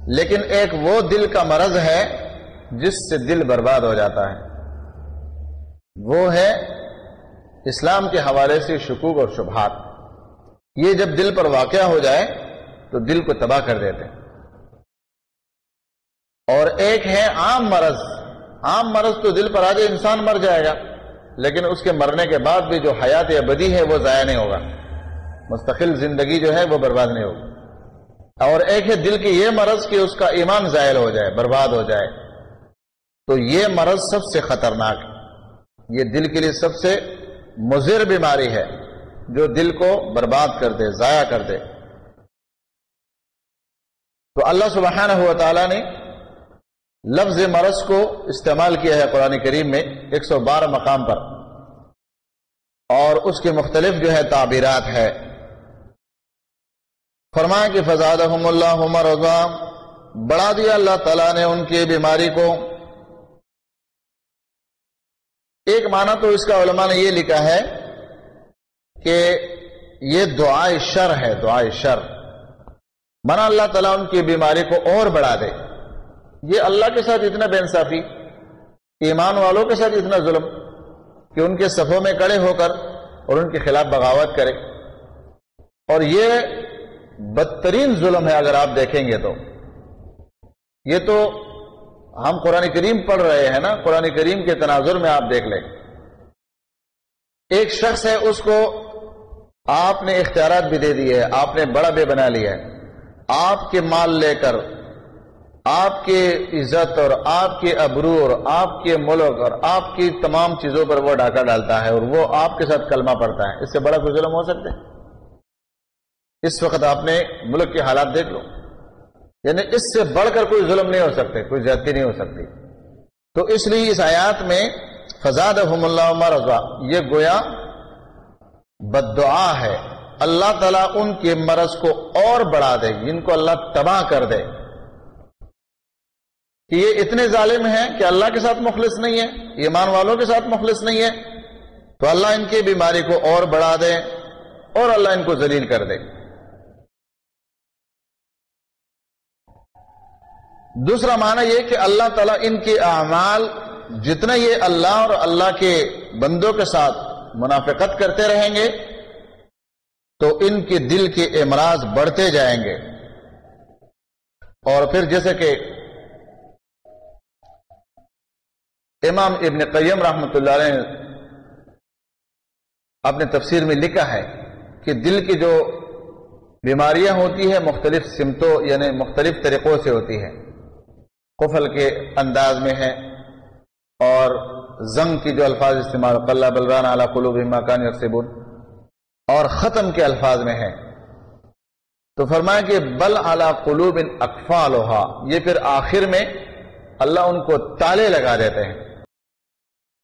لیکن ایک وہ دل کا مرض ہے جس سے دل برباد ہو جاتا ہے۔ وہ ہے اسلام کے حوالے سے شکوک اور شبہات۔ یہ جب دل پر واقع ہو جائے تو دل کو تباہ کر دیتے۔ ہیں اور ایک ہے عام مرض۔ عام مرض تو دل پر آ جائے انسان مر جائے گا، لیکن اس کے مرنے کے بعد بھی جو حیات یا بدی ہے وہ ضائع نہیں ہوگا۔ مستقل زندگی جو ہے وہ برباد نہیں ہوگی۔ اور ایک ہے دل کی یہ مرض کہ اس کا ایمان زائل ہو جائے، برباد ہو جائے۔ تو یہ مرض سب سے خطرناک یہ دل کے لیے سب سے مضر بیماری ہے، جو دل کو برباد کر دے، ضائع کر دے۔ تو اللہ سبحانہ ہوا تعالیٰ نے لفظ مرض کو استعمال کیا ہے قرآن کریم میں ایک سو بارہ مقام پر۔ اور اس کے مختلف جو ہے تعبیرات ہے فرمایا کہ فضاد اللہ عمر بڑھا دیا اللہ تعالیٰ نے ان کی بیماری کو۔ ایک معنی تو اس کا علماء نے یہ لکھا ہے کہ یہ دعائے شر ہے دعائے شر۔ منا اللہ تعالیٰ ان کی بیماری کو اور بڑھا دے۔ یہ اللہ کے ساتھ اتنا بے انصافی، ایمان والوں کے ساتھ اتنا ظلم کہ ان کے صفوں میں کڑے ہو کر اور ان کے خلاف بغاوت کرے۔ اور یہ بدترین ظلم ہے، اگر آپ دیکھیں گے تو۔ یہ تو ہم قرآن کریم پڑھ رہے ہیں نا، قرآن کریم کے تناظر میں آپ دیکھ لیں۔ ایک شخص ہے، اس کو آپ نے اختیارات بھی دے دیے آپ نے بڑا بے بنا لیا ہے۔ آپ کے مال لے کر، آپ کے عزت اور آپ کے ابرو اور آپ کے ملک اور آپ کی تمام چیزوں پر وہ ڈاکہ ڈالتا ہے اور وہ آپ کے ساتھ کلمہ پڑتا ہے۔ اس سے بڑا کوئی ظلم ہو سکتے اس وقت آپ نے ملک کے حالات دیکھ لو۔ یعنی اس سے بڑھ کر کوئی ظلم نہیں ہو سکتے، کوئی زیادتی نہیں ہو سکتی۔ تو اس لیے اس آیات میں فضاد اللہ عمر یہ گویا بد دعا ہے۔ اللہ تعالیٰ ان کے مرض کو اور بڑھا دے، جن کو اللہ تباہ کر دے۔ کہ یہ اتنے ظالم ہیں کہ اللہ کے ساتھ مخلص نہیں ہے، ایمان والوں کے ساتھ مخلص نہیں ہے۔ تو اللہ ان کی بیماری کو اور بڑھا دے اور اللہ ان کو ذلیل کر دے۔ دوسرا معنی یہ کہ اللہ تعالیٰ ان کے اعمال جتنا یہ اللہ اور اللہ کے بندوں کے ساتھ منافقت کرتے رہیں گے، تو ان کے دل کے امراض بڑھتے جائیں گے۔ اور پھر جیسے کہ امام ابن قیم رحمۃ اللہ علیہ نے اپنے تفسیر میں لکھا ہے کہ دل کی جو بیماریاں ہوتی ہیں، مختلف سمتوں یعنی مختلف طریقوں سے ہوتی ہے قفل کے انداز میں ہے اور زنگ کی جو الفاظ استعمال قلع بلران اعلیٰ قلوب مکان یکسبون اور ختم کے الفاظ میں ہے۔ تو فرمایا کہ بل اعلیٰ قلوب ان اقفا یہ پھر آخر میں اللہ ان کو تالے لگا دیتے ہیں۔